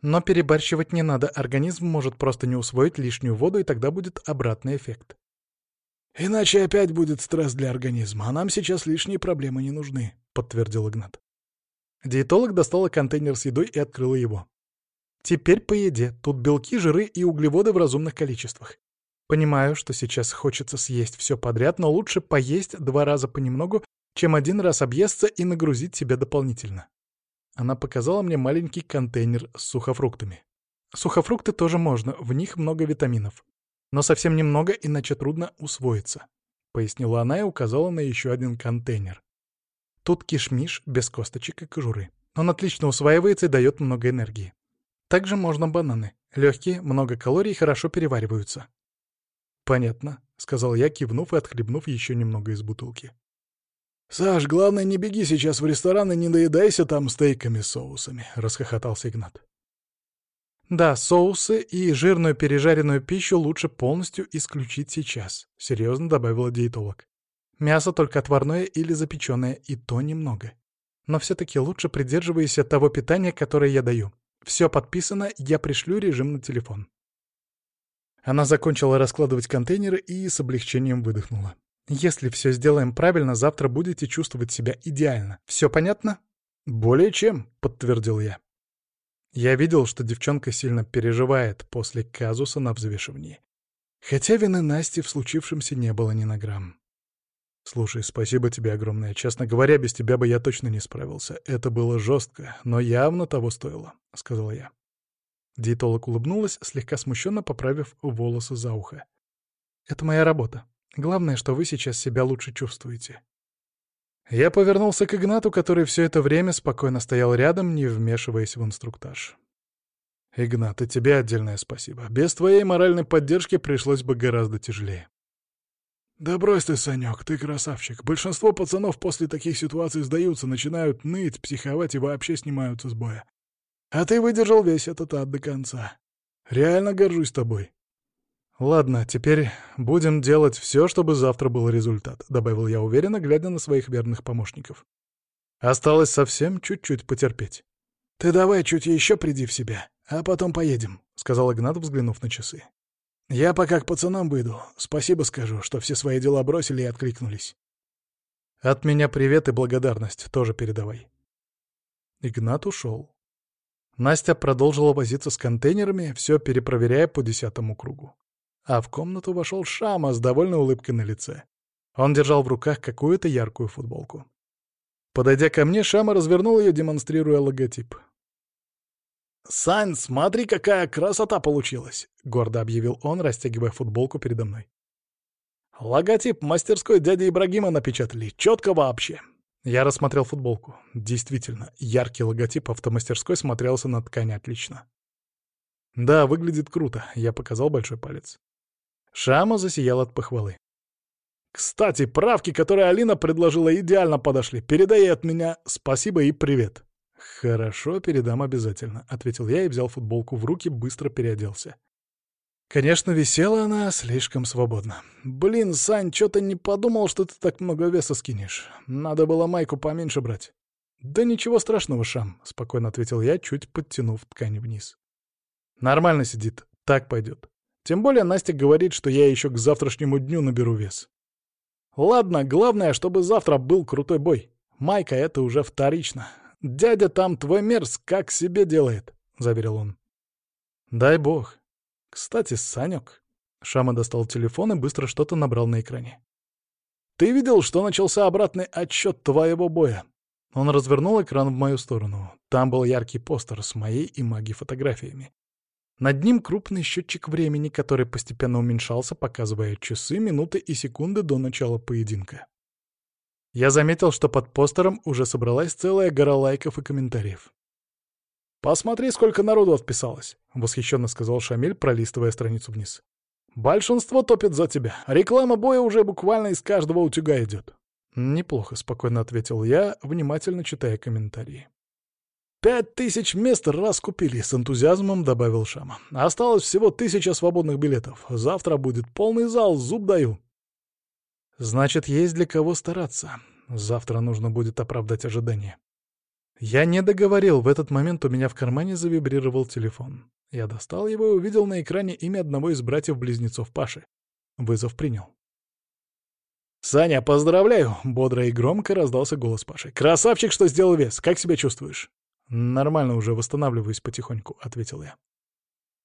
«Но перебарщивать не надо, организм может просто не усвоить лишнюю воду, и тогда будет обратный эффект». «Иначе опять будет стресс для организма, а нам сейчас лишние проблемы не нужны», — подтвердил Игнат. Диетолог достала контейнер с едой и открыла его. Теперь по еде. Тут белки, жиры и углеводы в разумных количествах. Понимаю, что сейчас хочется съесть все подряд, но лучше поесть два раза понемногу, чем один раз объесться и нагрузить себя дополнительно. Она показала мне маленький контейнер с сухофруктами. Сухофрукты тоже можно, в них много витаминов. Но совсем немного, иначе трудно усвоиться. Пояснила она и указала на еще один контейнер. Тут кишмиш без косточек и кожуры. Он отлично усваивается и дает много энергии. Также можно бананы. Легкие, много калорий, хорошо перевариваются. «Понятно», — сказал я, кивнув и отхлебнув еще немного из бутылки. «Саш, главное, не беги сейчас в ресторан и не доедайся там стейками с соусами», — расхохотался Игнат. «Да, соусы и жирную пережаренную пищу лучше полностью исключить сейчас», — серьезно добавила диетолог. «Мясо только отварное или запеченное, и то немного. Но все-таки лучше придерживайся того питания, которое я даю. Все подписано, я пришлю режим на телефон». Она закончила раскладывать контейнеры и с облегчением выдохнула. «Если все сделаем правильно, завтра будете чувствовать себя идеально. Все понятно?» «Более чем», — подтвердил я. Я видел, что девчонка сильно переживает после казуса на взвешивании. Хотя вины Насти в случившемся не было ни на грамм. «Слушай, спасибо тебе огромное. Честно говоря, без тебя бы я точно не справился. Это было жестко, но явно того стоило», — сказал я. Диетолог улыбнулась, слегка смущенно поправив волосы за ухо. «Это моя работа. Главное, что вы сейчас себя лучше чувствуете. Я повернулся к Игнату, который все это время спокойно стоял рядом, не вмешиваясь в инструктаж. «Игнат, и тебе отдельное спасибо. Без твоей моральной поддержки пришлось бы гораздо тяжелее». «Да брось ты, Санек, ты красавчик. Большинство пацанов после таких ситуаций сдаются, начинают ныть, психовать и вообще снимаются с боя. А ты выдержал весь этот ад до конца. Реально горжусь тобой. «Ладно, теперь будем делать все, чтобы завтра был результат», — добавил я уверенно, глядя на своих верных помощников. «Осталось совсем чуть-чуть потерпеть». «Ты давай чуть еще приди в себя, а потом поедем», — сказал Игнат, взглянув на часы. «Я пока к пацанам выйду. Спасибо скажу, что все свои дела бросили и откликнулись». «От меня привет и благодарность тоже передавай». Игнат ушел. Настя продолжила возиться с контейнерами, все перепроверяя по десятому кругу а в комнату вошел Шама с довольной улыбкой на лице. Он держал в руках какую-то яркую футболку. Подойдя ко мне, Шама развернул ее, демонстрируя логотип. «Сань, смотри, какая красота получилась!» — гордо объявил он, растягивая футболку передо мной. «Логотип мастерской дяди Ибрагима напечатали. Четко вообще!» Я рассмотрел футболку. Действительно, яркий логотип автомастерской смотрелся на ткани отлично. «Да, выглядит круто», — я показал большой палец. Шама засиял от похвалы. «Кстати, правки, которые Алина предложила, идеально подошли. Передай от меня спасибо и привет». «Хорошо, передам обязательно», — ответил я и взял футболку в руки, быстро переоделся. Конечно, висела она слишком свободно. «Блин, Сань, чё-то не подумал, что ты так много веса скинешь. Надо было майку поменьше брать». «Да ничего страшного, Шам», — спокойно ответил я, чуть подтянув ткань вниз. «Нормально сидит, так пойдет. Тем более Настя говорит, что я еще к завтрашнему дню наберу вес. Ладно, главное, чтобы завтра был крутой бой. Майка — это уже вторично. Дядя там твой мерз как себе делает, — заверил он. Дай бог. Кстати, Санек. Шама достал телефон и быстро что-то набрал на экране. Ты видел, что начался обратный отсчет твоего боя? Он развернул экран в мою сторону. Там был яркий постер с моей и маги фотографиями. Над ним крупный счетчик времени, который постепенно уменьшался, показывая часы, минуты и секунды до начала поединка. Я заметил, что под постером уже собралась целая гора лайков и комментариев. «Посмотри, сколько народу отписалось», — восхищенно сказал Шамиль, пролистывая страницу вниз. «Большинство топит за тебя. Реклама боя уже буквально из каждого утюга идет». «Неплохо», — спокойно ответил я, внимательно читая комментарии. «Пять тысяч мест раскупили», — с энтузиазмом добавил Шама. «Осталось всего тысяча свободных билетов. Завтра будет полный зал, зуб даю». «Значит, есть для кого стараться. Завтра нужно будет оправдать ожидания». Я не договорил, в этот момент у меня в кармане завибрировал телефон. Я достал его и увидел на экране имя одного из братьев-близнецов Паши. Вызов принял. «Саня, поздравляю!» — бодро и громко раздался голос Паши. «Красавчик, что сделал вес! Как себя чувствуешь?» «Нормально уже восстанавливаюсь потихоньку», — ответил я.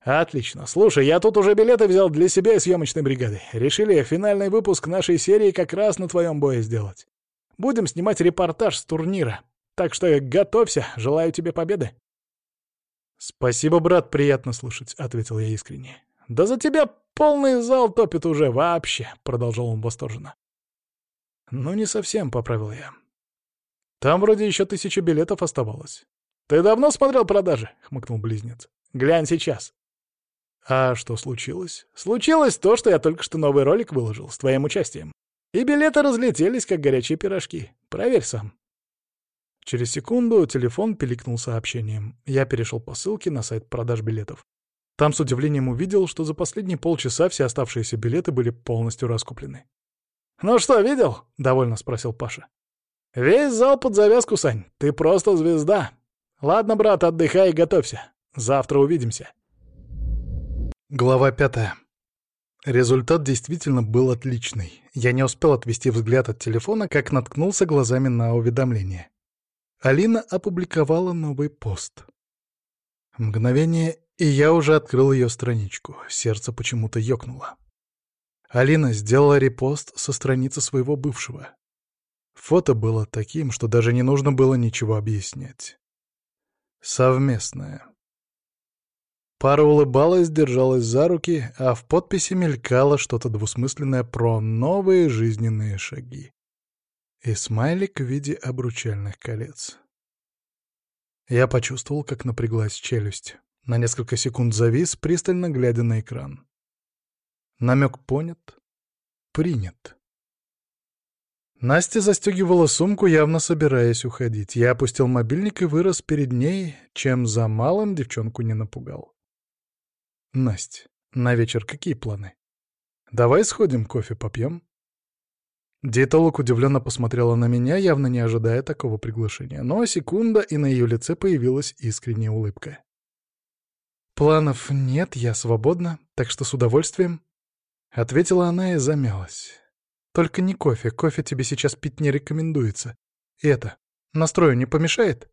«Отлично. Слушай, я тут уже билеты взял для себя и съемочной бригады. Решили финальный выпуск нашей серии как раз на твоем бое сделать. Будем снимать репортаж с турнира. Так что готовься. Желаю тебе победы». «Спасибо, брат, приятно слышать», — ответил я искренне. «Да за тебя полный зал топит уже вообще», — продолжал он восторженно. «Ну, не совсем», — поправил я. «Там вроде еще тысяча билетов оставалось». «Ты давно смотрел продажи?» — хмыкнул близнец. «Глянь сейчас». «А что случилось?» «Случилось то, что я только что новый ролик выложил с твоим участием. И билеты разлетелись, как горячие пирожки. Проверь сам». Через секунду телефон пиликнул сообщением. Я перешел по ссылке на сайт продаж билетов. Там с удивлением увидел, что за последние полчаса все оставшиеся билеты были полностью раскуплены. «Ну что, видел?» — довольно спросил Паша. «Весь зал под завязку, Сань. Ты просто звезда. Ладно, брат, отдыхай и готовься. Завтра увидимся». Глава пятая. Результат действительно был отличный. Я не успел отвести взгляд от телефона, как наткнулся глазами на уведомление. Алина опубликовала новый пост. Мгновение, и я уже открыл ее страничку. Сердце почему-то ёкнуло. Алина сделала репост со страницы своего бывшего. Фото было таким, что даже не нужно было ничего объяснять. Совместное. Пара улыбалась, держалась за руки, а в подписи мелькало что-то двусмысленное про новые жизненные шаги. И смайлик в виде обручальных колец. Я почувствовал, как напряглась челюсть. На несколько секунд завис, пристально глядя на экран. Намек понят, принят. Настя застегивала сумку, явно собираясь уходить. Я опустил мобильник и вырос перед ней, чем за малым девчонку не напугал. Насть, на вечер какие планы? Давай сходим, кофе попьем? Диетолог удивленно посмотрела на меня, явно не ожидая такого приглашения. Но секунда, и на ее лице появилась искренняя улыбка. «Планов нет, я свободна, так что с удовольствием», — ответила она и замялась. «Только не кофе, кофе тебе сейчас пить не рекомендуется. И это, настрою не помешает?»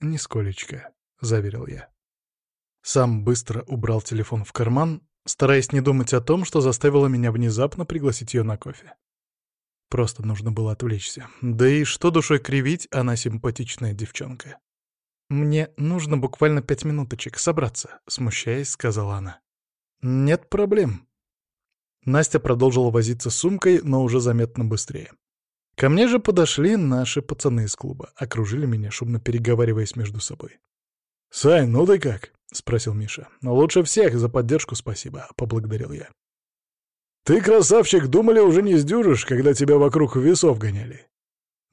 «Нисколечко», — заверил я. Сам быстро убрал телефон в карман, стараясь не думать о том, что заставило меня внезапно пригласить ее на кофе. Просто нужно было отвлечься. Да и что душой кривить, она симпатичная девчонка. «Мне нужно буквально пять минуточек собраться», — смущаясь, сказала она. «Нет проблем». Настя продолжила возиться с сумкой, но уже заметно быстрее. Ко мне же подошли наши пацаны из клуба, окружили меня, шумно переговариваясь между собой. «Сань, ну ты как?» — спросил Миша. «Лучше всех за поддержку спасибо», — поблагодарил я. «Ты, красавчик, думали, уже не сдюжишь, когда тебя вокруг весов гоняли?»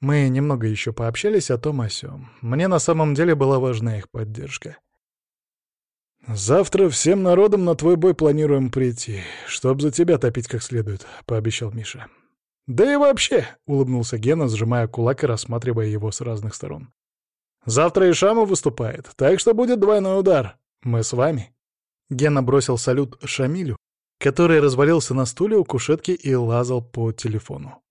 Мы немного еще пообщались о том о сём. Мне на самом деле была важна их поддержка. «Завтра всем народом на твой бой планируем прийти, чтоб за тебя топить как следует», — пообещал Миша. «Да и вообще», — улыбнулся Гена, сжимая кулак и рассматривая его с разных сторон. «Завтра и Шама выступает, так что будет двойной удар. Мы с вами». Гена бросил салют Шамилю, который развалился на стуле у кушетки и лазал по телефону.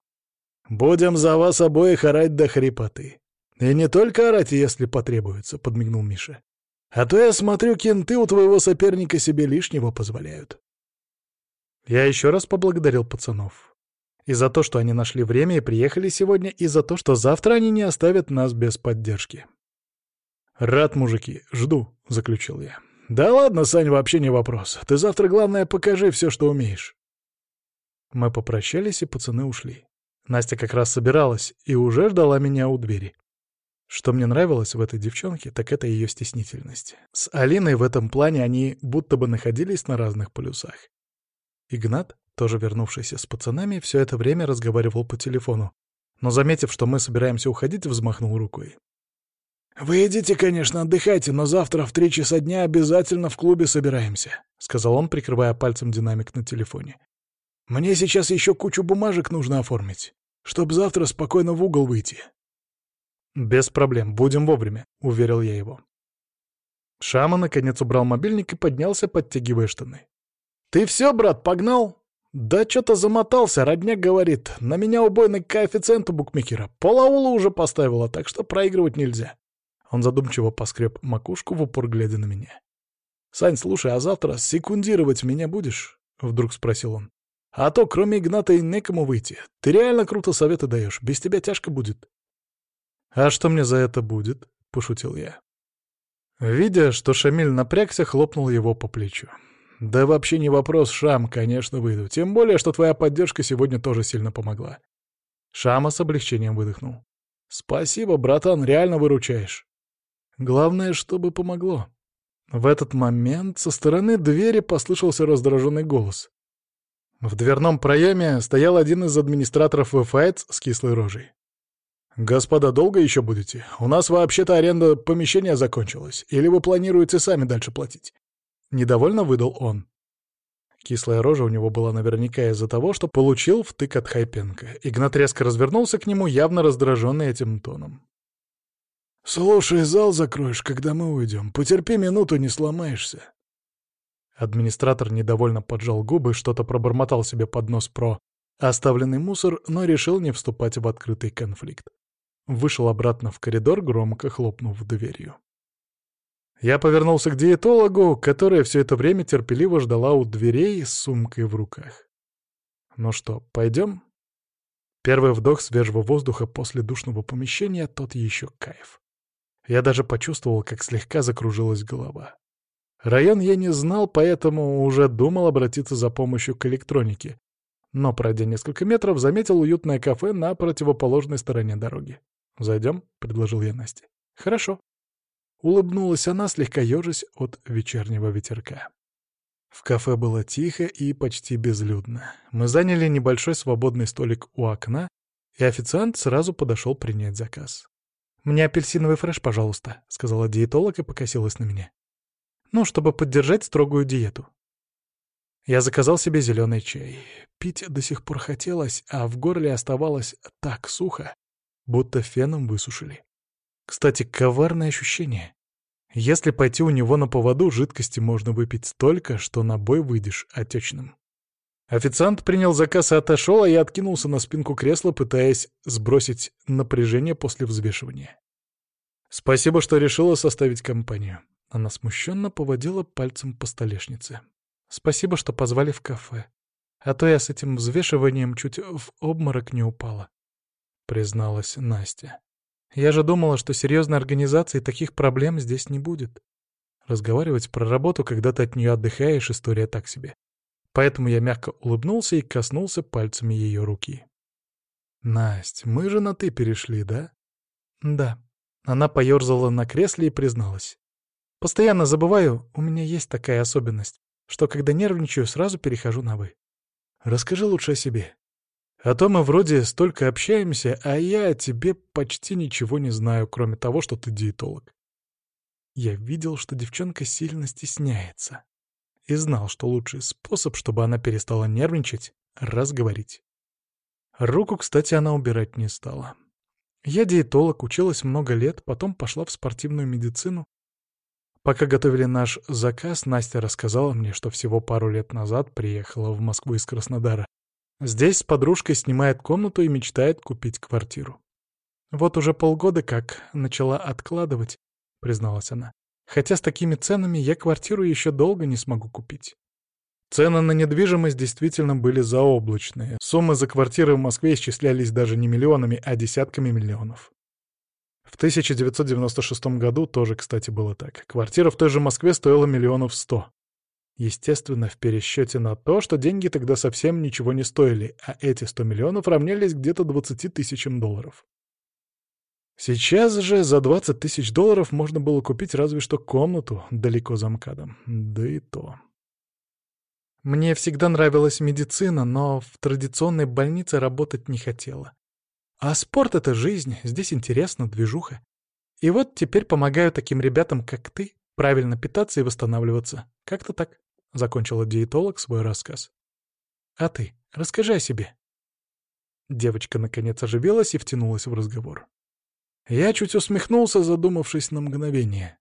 «Будем за вас обоих орать до хрипоты. И не только орать, если потребуется», — подмигнул Миша. «А то я смотрю, кенты у твоего соперника себе лишнего позволяют». Я еще раз поблагодарил пацанов. И за то, что они нашли время и приехали сегодня, и за то, что завтра они не оставят нас без поддержки. «Рад, мужики, жду», — заключил я. «Да ладно, Сань, вообще не вопрос. Ты завтра, главное, покажи все, что умеешь». Мы попрощались, и пацаны ушли. Настя как раз собиралась и уже ждала меня у двери. Что мне нравилось в этой девчонке, так это ее стеснительность. С Алиной в этом плане они будто бы находились на разных полюсах. Игнат, тоже вернувшийся с пацанами, все это время разговаривал по телефону, но, заметив, что мы собираемся уходить, взмахнул рукой. «Вы идите, конечно, отдыхайте, но завтра в три часа дня обязательно в клубе собираемся», — сказал он, прикрывая пальцем динамик на телефоне. «Мне сейчас еще кучу бумажек нужно оформить, чтобы завтра спокойно в угол выйти». «Без проблем, будем вовремя», — уверил я его. Шама, наконец, убрал мобильник и поднялся, подтягивая штаны. «Ты все, брат, погнал?» «Да что-то замотался, родня говорит. На меня убойный коэффициент у букмекера. Полаула уже поставила, так что проигрывать нельзя». Он задумчиво поскреб макушку в упор, глядя на меня. «Сань, слушай, а завтра секундировать меня будешь?» — вдруг спросил он. «А то, кроме Игната, и некому выйти. Ты реально круто советы даешь. Без тебя тяжко будет». «А что мне за это будет?» — пошутил я. Видя, что Шамиль напрягся, хлопнул его по плечу. «Да вообще не вопрос, Шам, конечно, выйду. Тем более, что твоя поддержка сегодня тоже сильно помогла». Шама с облегчением выдохнул. «Спасибо, братан, реально выручаешь. Главное, чтобы помогло». В этот момент со стороны двери послышался раздраженный голос. В дверном проеме стоял один из администраторов ВФАЭЦ с кислой рожей. «Господа, долго еще будете? У нас вообще-то аренда помещения закончилась. Или вы планируете сами дальше платить?» Недовольно выдал он. Кислая рожа у него была наверняка из-за того, что получил втык от Хайпенко. Игнат резко развернулся к нему, явно раздраженный этим тоном. «Слушай, зал закроешь, когда мы уйдем. Потерпи минуту, не сломаешься». Администратор недовольно поджал губы, что-то пробормотал себе под нос про оставленный мусор, но решил не вступать в открытый конфликт. Вышел обратно в коридор, громко хлопнув дверью. Я повернулся к диетологу, которая все это время терпеливо ждала у дверей с сумкой в руках. «Ну что, пойдем?» Первый вдох свежего воздуха после душного помещения — тот еще кайф. Я даже почувствовал, как слегка закружилась голова. Район я не знал, поэтому уже думал обратиться за помощью к электронике. Но, пройдя несколько метров, заметил уютное кафе на противоположной стороне дороги. «Зайдем?» — предложил я Насте. «Хорошо». Улыбнулась она, слегка ежась от вечернего ветерка. В кафе было тихо и почти безлюдно. Мы заняли небольшой свободный столик у окна, и официант сразу подошел принять заказ. «Мне апельсиновый фреш, пожалуйста», — сказала диетолог и покосилась на меня. «Ну, чтобы поддержать строгую диету». Я заказал себе зеленый чай. Пить до сих пор хотелось, а в горле оставалось так сухо, будто феном высушили. Кстати, коварное ощущение. Если пойти у него на поводу, жидкости можно выпить столько, что на бой выйдешь отечным. Официант принял заказ и отошел, а я откинулся на спинку кресла, пытаясь сбросить напряжение после взвешивания. «Спасибо, что решила составить компанию». Она смущенно поводила пальцем по столешнице. «Спасибо, что позвали в кафе. А то я с этим взвешиванием чуть в обморок не упала», — призналась Настя. «Я же думала, что серьезной организации таких проблем здесь не будет. Разговаривать про работу, когда ты от нее отдыхаешь, история так себе. Поэтому я мягко улыбнулся и коснулся пальцами ее руки. «Насть, мы же на «ты» перешли, да?» «Да». Она поёрзала на кресле и призналась. «Постоянно забываю, у меня есть такая особенность, что когда нервничаю, сразу перехожу на «вы». Расскажи лучше о себе. А то мы вроде столько общаемся, а я о тебе почти ничего не знаю, кроме того, что ты диетолог». Я видел, что девчонка сильно стесняется и знал, что лучший способ, чтобы она перестала нервничать — разговорить. Руку, кстати, она убирать не стала. Я диетолог, училась много лет, потом пошла в спортивную медицину. Пока готовили наш заказ, Настя рассказала мне, что всего пару лет назад приехала в Москву из Краснодара. Здесь с подружкой снимает комнату и мечтает купить квартиру. Вот уже полгода как начала откладывать, призналась она. Хотя с такими ценами я квартиру еще долго не смогу купить. Цены на недвижимость действительно были заоблачные. Суммы за квартиры в Москве исчислялись даже не миллионами, а десятками миллионов. В 1996 году тоже, кстати, было так. Квартира в той же Москве стоила миллионов сто. Естественно, в пересчете на то, что деньги тогда совсем ничего не стоили, а эти 100 миллионов равнялись где-то 20 тысячам долларов. Сейчас же за 20 тысяч долларов можно было купить разве что комнату далеко за МКАДом. Да и то. Мне всегда нравилась медицина, но в традиционной больнице работать не хотела. А спорт — это жизнь, здесь интересно, движуха. И вот теперь помогаю таким ребятам, как ты, правильно питаться и восстанавливаться. Как-то так, — закончила диетолог свой рассказ. А ты, расскажи о себе. Девочка наконец оживилась и втянулась в разговор. Я чуть усмехнулся, задумавшись на мгновение.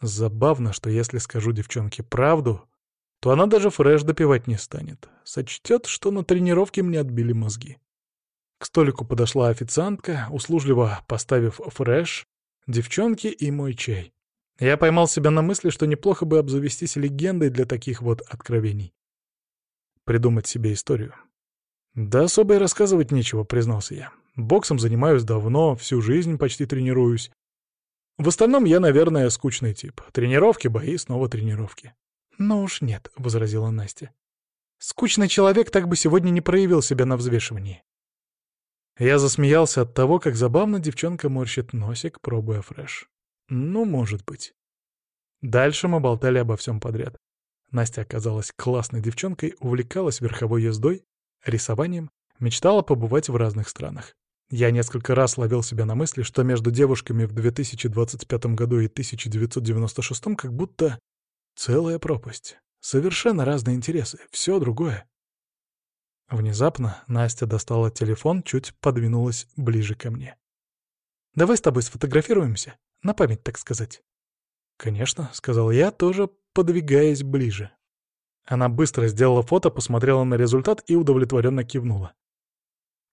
Забавно, что если скажу девчонке правду, то она даже фреш допивать не станет. Сочтет, что на тренировке мне отбили мозги. К столику подошла официантка, услужливо поставив фреш, девчонки и мой чай. Я поймал себя на мысли, что неплохо бы обзавестись легендой для таких вот откровений. Придумать себе историю. Да особо и рассказывать нечего, признался я. Боксом занимаюсь давно, всю жизнь почти тренируюсь. В остальном я, наверное, скучный тип. Тренировки, бои, снова тренировки. «Ну уж нет», — возразила Настя. «Скучный человек так бы сегодня не проявил себя на взвешивании». Я засмеялся от того, как забавно девчонка морщит носик, пробуя фреш. Ну, может быть. Дальше мы болтали обо всем подряд. Настя оказалась классной девчонкой, увлекалась верховой ездой, рисованием, мечтала побывать в разных странах. Я несколько раз ловил себя на мысли, что между девушками в 2025 году и 1996 как будто целая пропасть. Совершенно разные интересы, все другое. Внезапно Настя достала телефон, чуть подвинулась ближе ко мне. «Давай с тобой сфотографируемся, на память, так сказать». «Конечно», — сказал я, тоже подвигаясь ближе. Она быстро сделала фото, посмотрела на результат и удовлетворенно кивнула.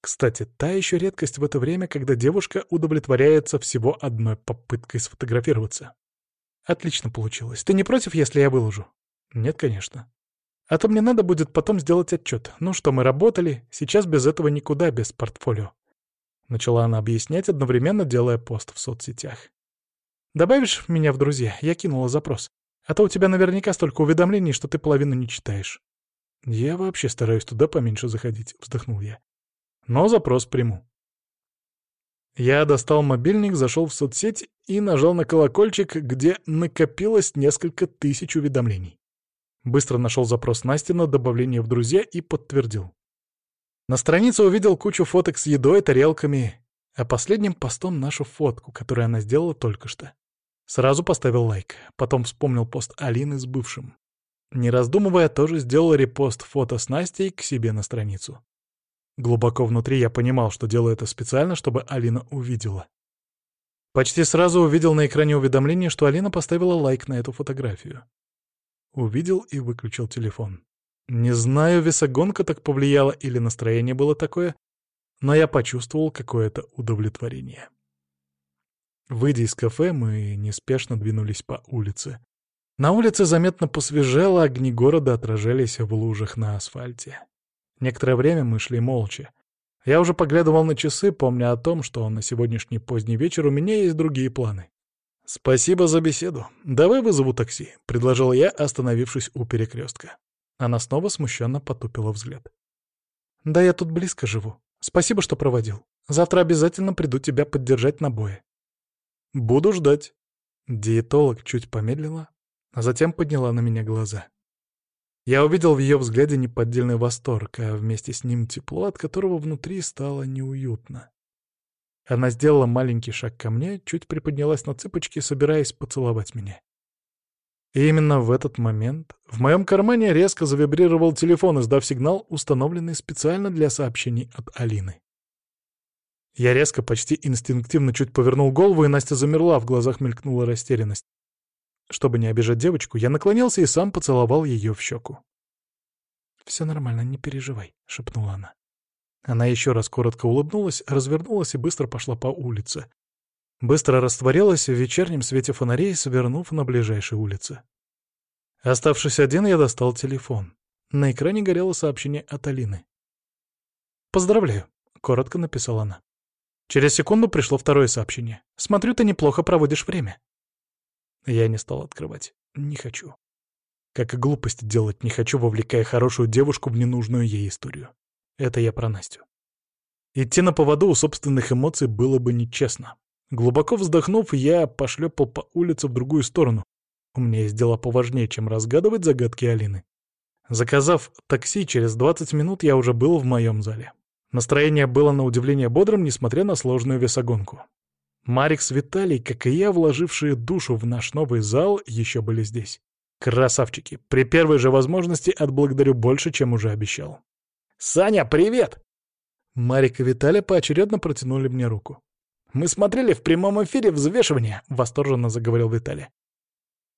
Кстати, та еще редкость в это время, когда девушка удовлетворяется всего одной попыткой сфотографироваться. Отлично получилось. Ты не против, если я выложу? Нет, конечно. А то мне надо будет потом сделать отчет. Ну что, мы работали, сейчас без этого никуда, без портфолио. Начала она объяснять, одновременно делая пост в соцсетях. Добавишь меня в друзья? Я кинула запрос. А то у тебя наверняка столько уведомлений, что ты половину не читаешь. Я вообще стараюсь туда поменьше заходить, вздохнул я но запрос приму. Я достал мобильник, зашел в соцсеть и нажал на колокольчик, где накопилось несколько тысяч уведомлений. Быстро нашел запрос Насти на добавление в друзья и подтвердил. На странице увидел кучу фоток с едой, тарелками, а последним постом нашу фотку, которую она сделала только что. Сразу поставил лайк, потом вспомнил пост Алины с бывшим. Не раздумывая, тоже сделал репост фото с Настей к себе на страницу. Глубоко внутри я понимал, что делаю это специально, чтобы Алина увидела. Почти сразу увидел на экране уведомление, что Алина поставила лайк на эту фотографию. Увидел и выключил телефон. Не знаю, весогонка так повлияла или настроение было такое, но я почувствовал какое-то удовлетворение. Выйдя из кафе, мы неспешно двинулись по улице. На улице заметно посвежело, огни города отражались в лужах на асфальте. Некоторое время мы шли молча. Я уже поглядывал на часы, помня о том, что на сегодняшний поздний вечер у меня есть другие планы. «Спасибо за беседу. Давай вызову такси», — предложил я, остановившись у перекрестка. Она снова смущенно потупила взгляд. «Да я тут близко живу. Спасибо, что проводил. Завтра обязательно приду тебя поддержать на бое». «Буду ждать». Диетолог чуть помедлила, а затем подняла на меня глаза. Я увидел в ее взгляде неподдельный восторг, а вместе с ним тепло, от которого внутри стало неуютно. Она сделала маленький шаг ко мне, чуть приподнялась на цыпочки, собираясь поцеловать меня. И именно в этот момент в моем кармане резко завибрировал телефон, издав сигнал, установленный специально для сообщений от Алины. Я резко, почти инстинктивно чуть повернул голову, и Настя замерла, в глазах мелькнула растерянность. Чтобы не обижать девочку, я наклонился и сам поцеловал ее в щеку. «Все нормально, не переживай», — шепнула она. Она еще раз коротко улыбнулась, развернулась и быстро пошла по улице. Быстро растворилась в вечернем свете фонарей, свернув на ближайшей улице. Оставшись один, я достал телефон. На экране горело сообщение от Алины. «Поздравляю», — коротко написала она. Через секунду пришло второе сообщение. «Смотрю, ты неплохо проводишь время». Я не стал открывать. Не хочу. Как и глупость делать не хочу, вовлекая хорошую девушку в ненужную ей историю. Это я про Настю. Идти на поводу у собственных эмоций было бы нечестно. Глубоко вздохнув, я пошлепал по улице в другую сторону. У меня есть дела поважнее, чем разгадывать загадки Алины. Заказав такси, через 20 минут я уже был в моем зале. Настроение было на удивление бодрым, несмотря на сложную весогонку. Марик с Виталий, как и я, вложившие душу в наш новый зал, еще были здесь. Красавчики. При первой же возможности отблагодарю больше, чем уже обещал. «Саня, привет!» Марик и Виталий поочередно протянули мне руку. «Мы смотрели в прямом эфире взвешивание», — восторженно заговорил Виталий.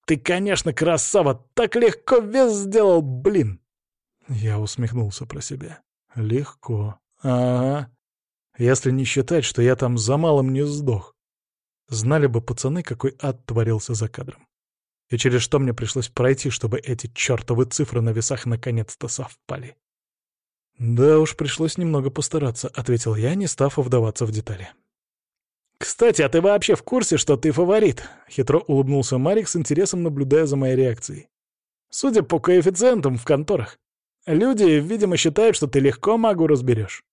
«Ты, конечно, красава! Так легко вес сделал, блин!» Я усмехнулся про себя. «Легко. Ага. Если не считать, что я там за малым не сдох. Знали бы пацаны, какой ад творился за кадром. И через что мне пришлось пройти, чтобы эти чертовы цифры на весах наконец-то совпали. «Да уж, пришлось немного постараться», — ответил я, не став вдаваться в детали. «Кстати, а ты вообще в курсе, что ты фаворит?» — хитро улыбнулся Марик с интересом, наблюдая за моей реакцией. «Судя по коэффициентам в конторах, люди, видимо, считают, что ты легко магу разберешь».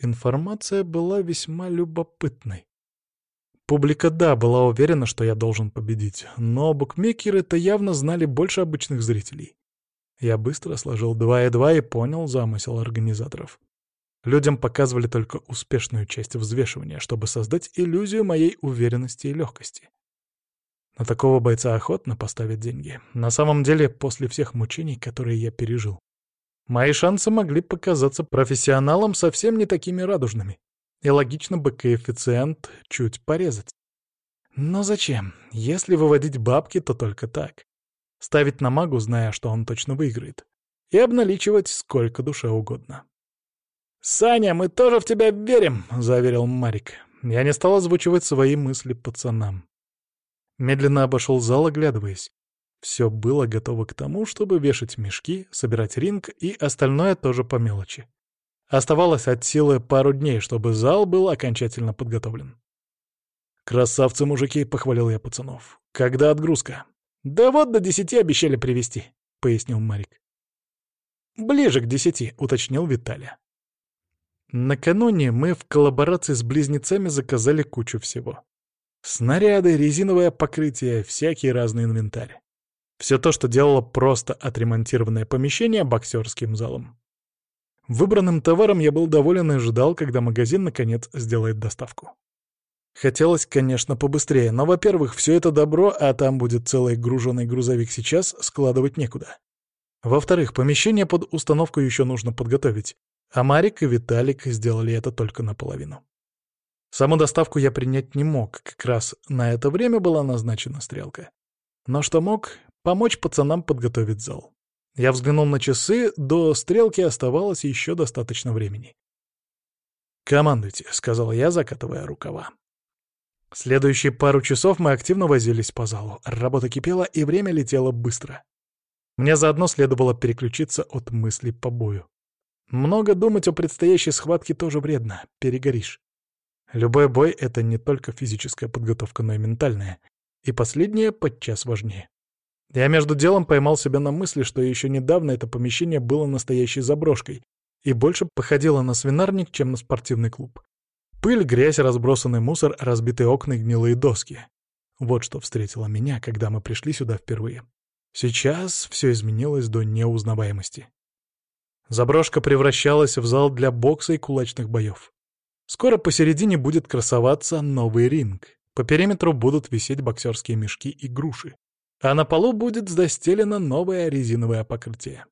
Информация была весьма любопытной. Публика, да, была уверена, что я должен победить, но букмекеры-то явно знали больше обычных зрителей. Я быстро сложил два и два и понял замысел организаторов. Людям показывали только успешную часть взвешивания, чтобы создать иллюзию моей уверенности и легкости. На такого бойца охотно поставить деньги. На самом деле, после всех мучений, которые я пережил, мои шансы могли показаться профессионалам совсем не такими радужными. И логично бы коэффициент чуть порезать. Но зачем? Если выводить бабки, то только так. Ставить на магу, зная, что он точно выиграет. И обналичивать сколько душе угодно. «Саня, мы тоже в тебя верим!» — заверил Марик. Я не стал озвучивать свои мысли пацанам. Медленно обошел зал, оглядываясь. Все было готово к тому, чтобы вешать мешки, собирать ринг и остальное тоже по мелочи. Оставалось от силы пару дней, чтобы зал был окончательно подготовлен. «Красавцы, мужики!» — похвалил я пацанов. «Когда отгрузка?» «Да вот до десяти обещали привезти», — пояснил Марик. «Ближе к десяти», — уточнил Виталий. Накануне мы в коллаборации с близнецами заказали кучу всего. Снаряды, резиновое покрытие, всякий разный инвентарь. Все то, что делало просто отремонтированное помещение боксерским залом. Выбранным товаром я был доволен и ждал, когда магазин наконец сделает доставку. Хотелось, конечно, побыстрее, но, во-первых, все это добро, а там будет целый груженный грузовик сейчас, складывать некуда. Во-вторых, помещение под установку еще нужно подготовить, а Марик и Виталик сделали это только наполовину. Саму доставку я принять не мог, как раз на это время была назначена стрелка. Но что мог, помочь пацанам подготовить зал. Я взглянул на часы, до стрелки оставалось еще достаточно времени. «Командуйте», — сказал я, закатывая рукава. Следующие пару часов мы активно возились по залу. Работа кипела, и время летело быстро. Мне заодно следовало переключиться от мыслей по бою. Много думать о предстоящей схватке тоже вредно, перегоришь. Любой бой — это не только физическая подготовка, но и ментальная. И последнее подчас важнее. Я между делом поймал себя на мысли, что еще недавно это помещение было настоящей заброшкой и больше походило на свинарник, чем на спортивный клуб. Пыль, грязь, разбросанный мусор, разбитые окна и гнилые доски. Вот что встретило меня, когда мы пришли сюда впервые. Сейчас все изменилось до неузнаваемости. Заброшка превращалась в зал для бокса и кулачных боев. Скоро посередине будет красоваться новый ринг. По периметру будут висеть боксерские мешки и груши. А на полу будет застелено новое резиновое покрытие.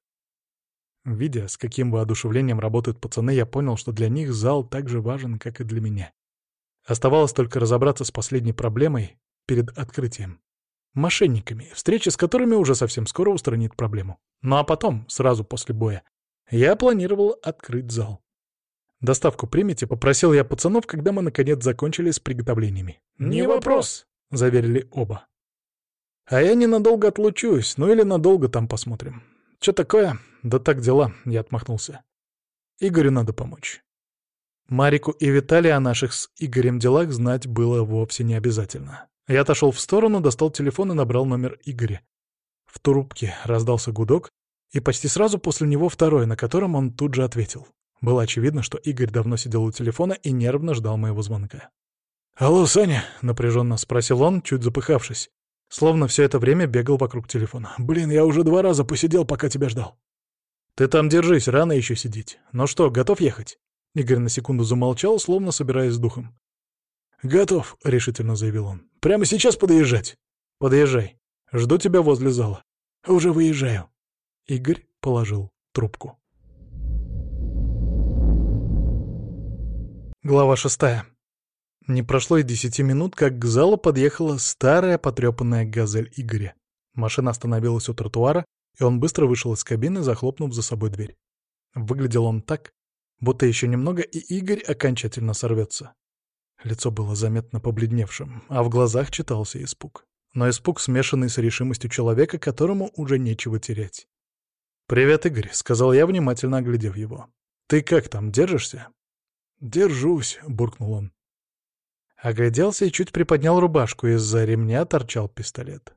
Видя, с каким воодушевлением работают пацаны, я понял, что для них зал так же важен, как и для меня. Оставалось только разобраться с последней проблемой перед открытием. Мошенниками, встреча с которыми уже совсем скоро устранит проблему. Ну а потом, сразу после боя, я планировал открыть зал. «Доставку примите», — попросил я пацанов, когда мы наконец закончили с приготовлениями. «Не вопрос», — заверили оба. «А я ненадолго отлучусь, ну или надолго там посмотрим. Чё такое? Да так дела», — я отмахнулся. «Игорю надо помочь». Марику и Виталию о наших с Игорем делах знать было вовсе не обязательно. Я отошел в сторону, достал телефон и набрал номер Игоря. В трубке раздался гудок, и почти сразу после него второй, на котором он тут же ответил. Было очевидно, что Игорь давно сидел у телефона и нервно ждал моего звонка. «Алло, Саня?» — напряженно спросил он, чуть запыхавшись. Словно все это время бегал вокруг телефона. «Блин, я уже два раза посидел, пока тебя ждал». «Ты там держись, рано еще сидеть. Ну что, готов ехать?» Игорь на секунду замолчал, словно собираясь с духом. «Готов», — решительно заявил он. «Прямо сейчас подъезжать?» «Подъезжай. Жду тебя возле зала». «Уже выезжаю». Игорь положил трубку. Глава шестая. Не прошло и десяти минут, как к залу подъехала старая потрепанная «Газель» Игоря. Машина остановилась у тротуара, и он быстро вышел из кабины, захлопнув за собой дверь. Выглядел он так, будто еще немного, и Игорь окончательно сорвется. Лицо было заметно побледневшим, а в глазах читался испуг. Но испуг, смешанный с решимостью человека, которому уже нечего терять. «Привет, Игорь», — сказал я, внимательно оглядев его. «Ты как там, держишься?» «Держусь», — буркнул он. Огляделся и чуть приподнял рубашку, из-за ремня торчал пистолет.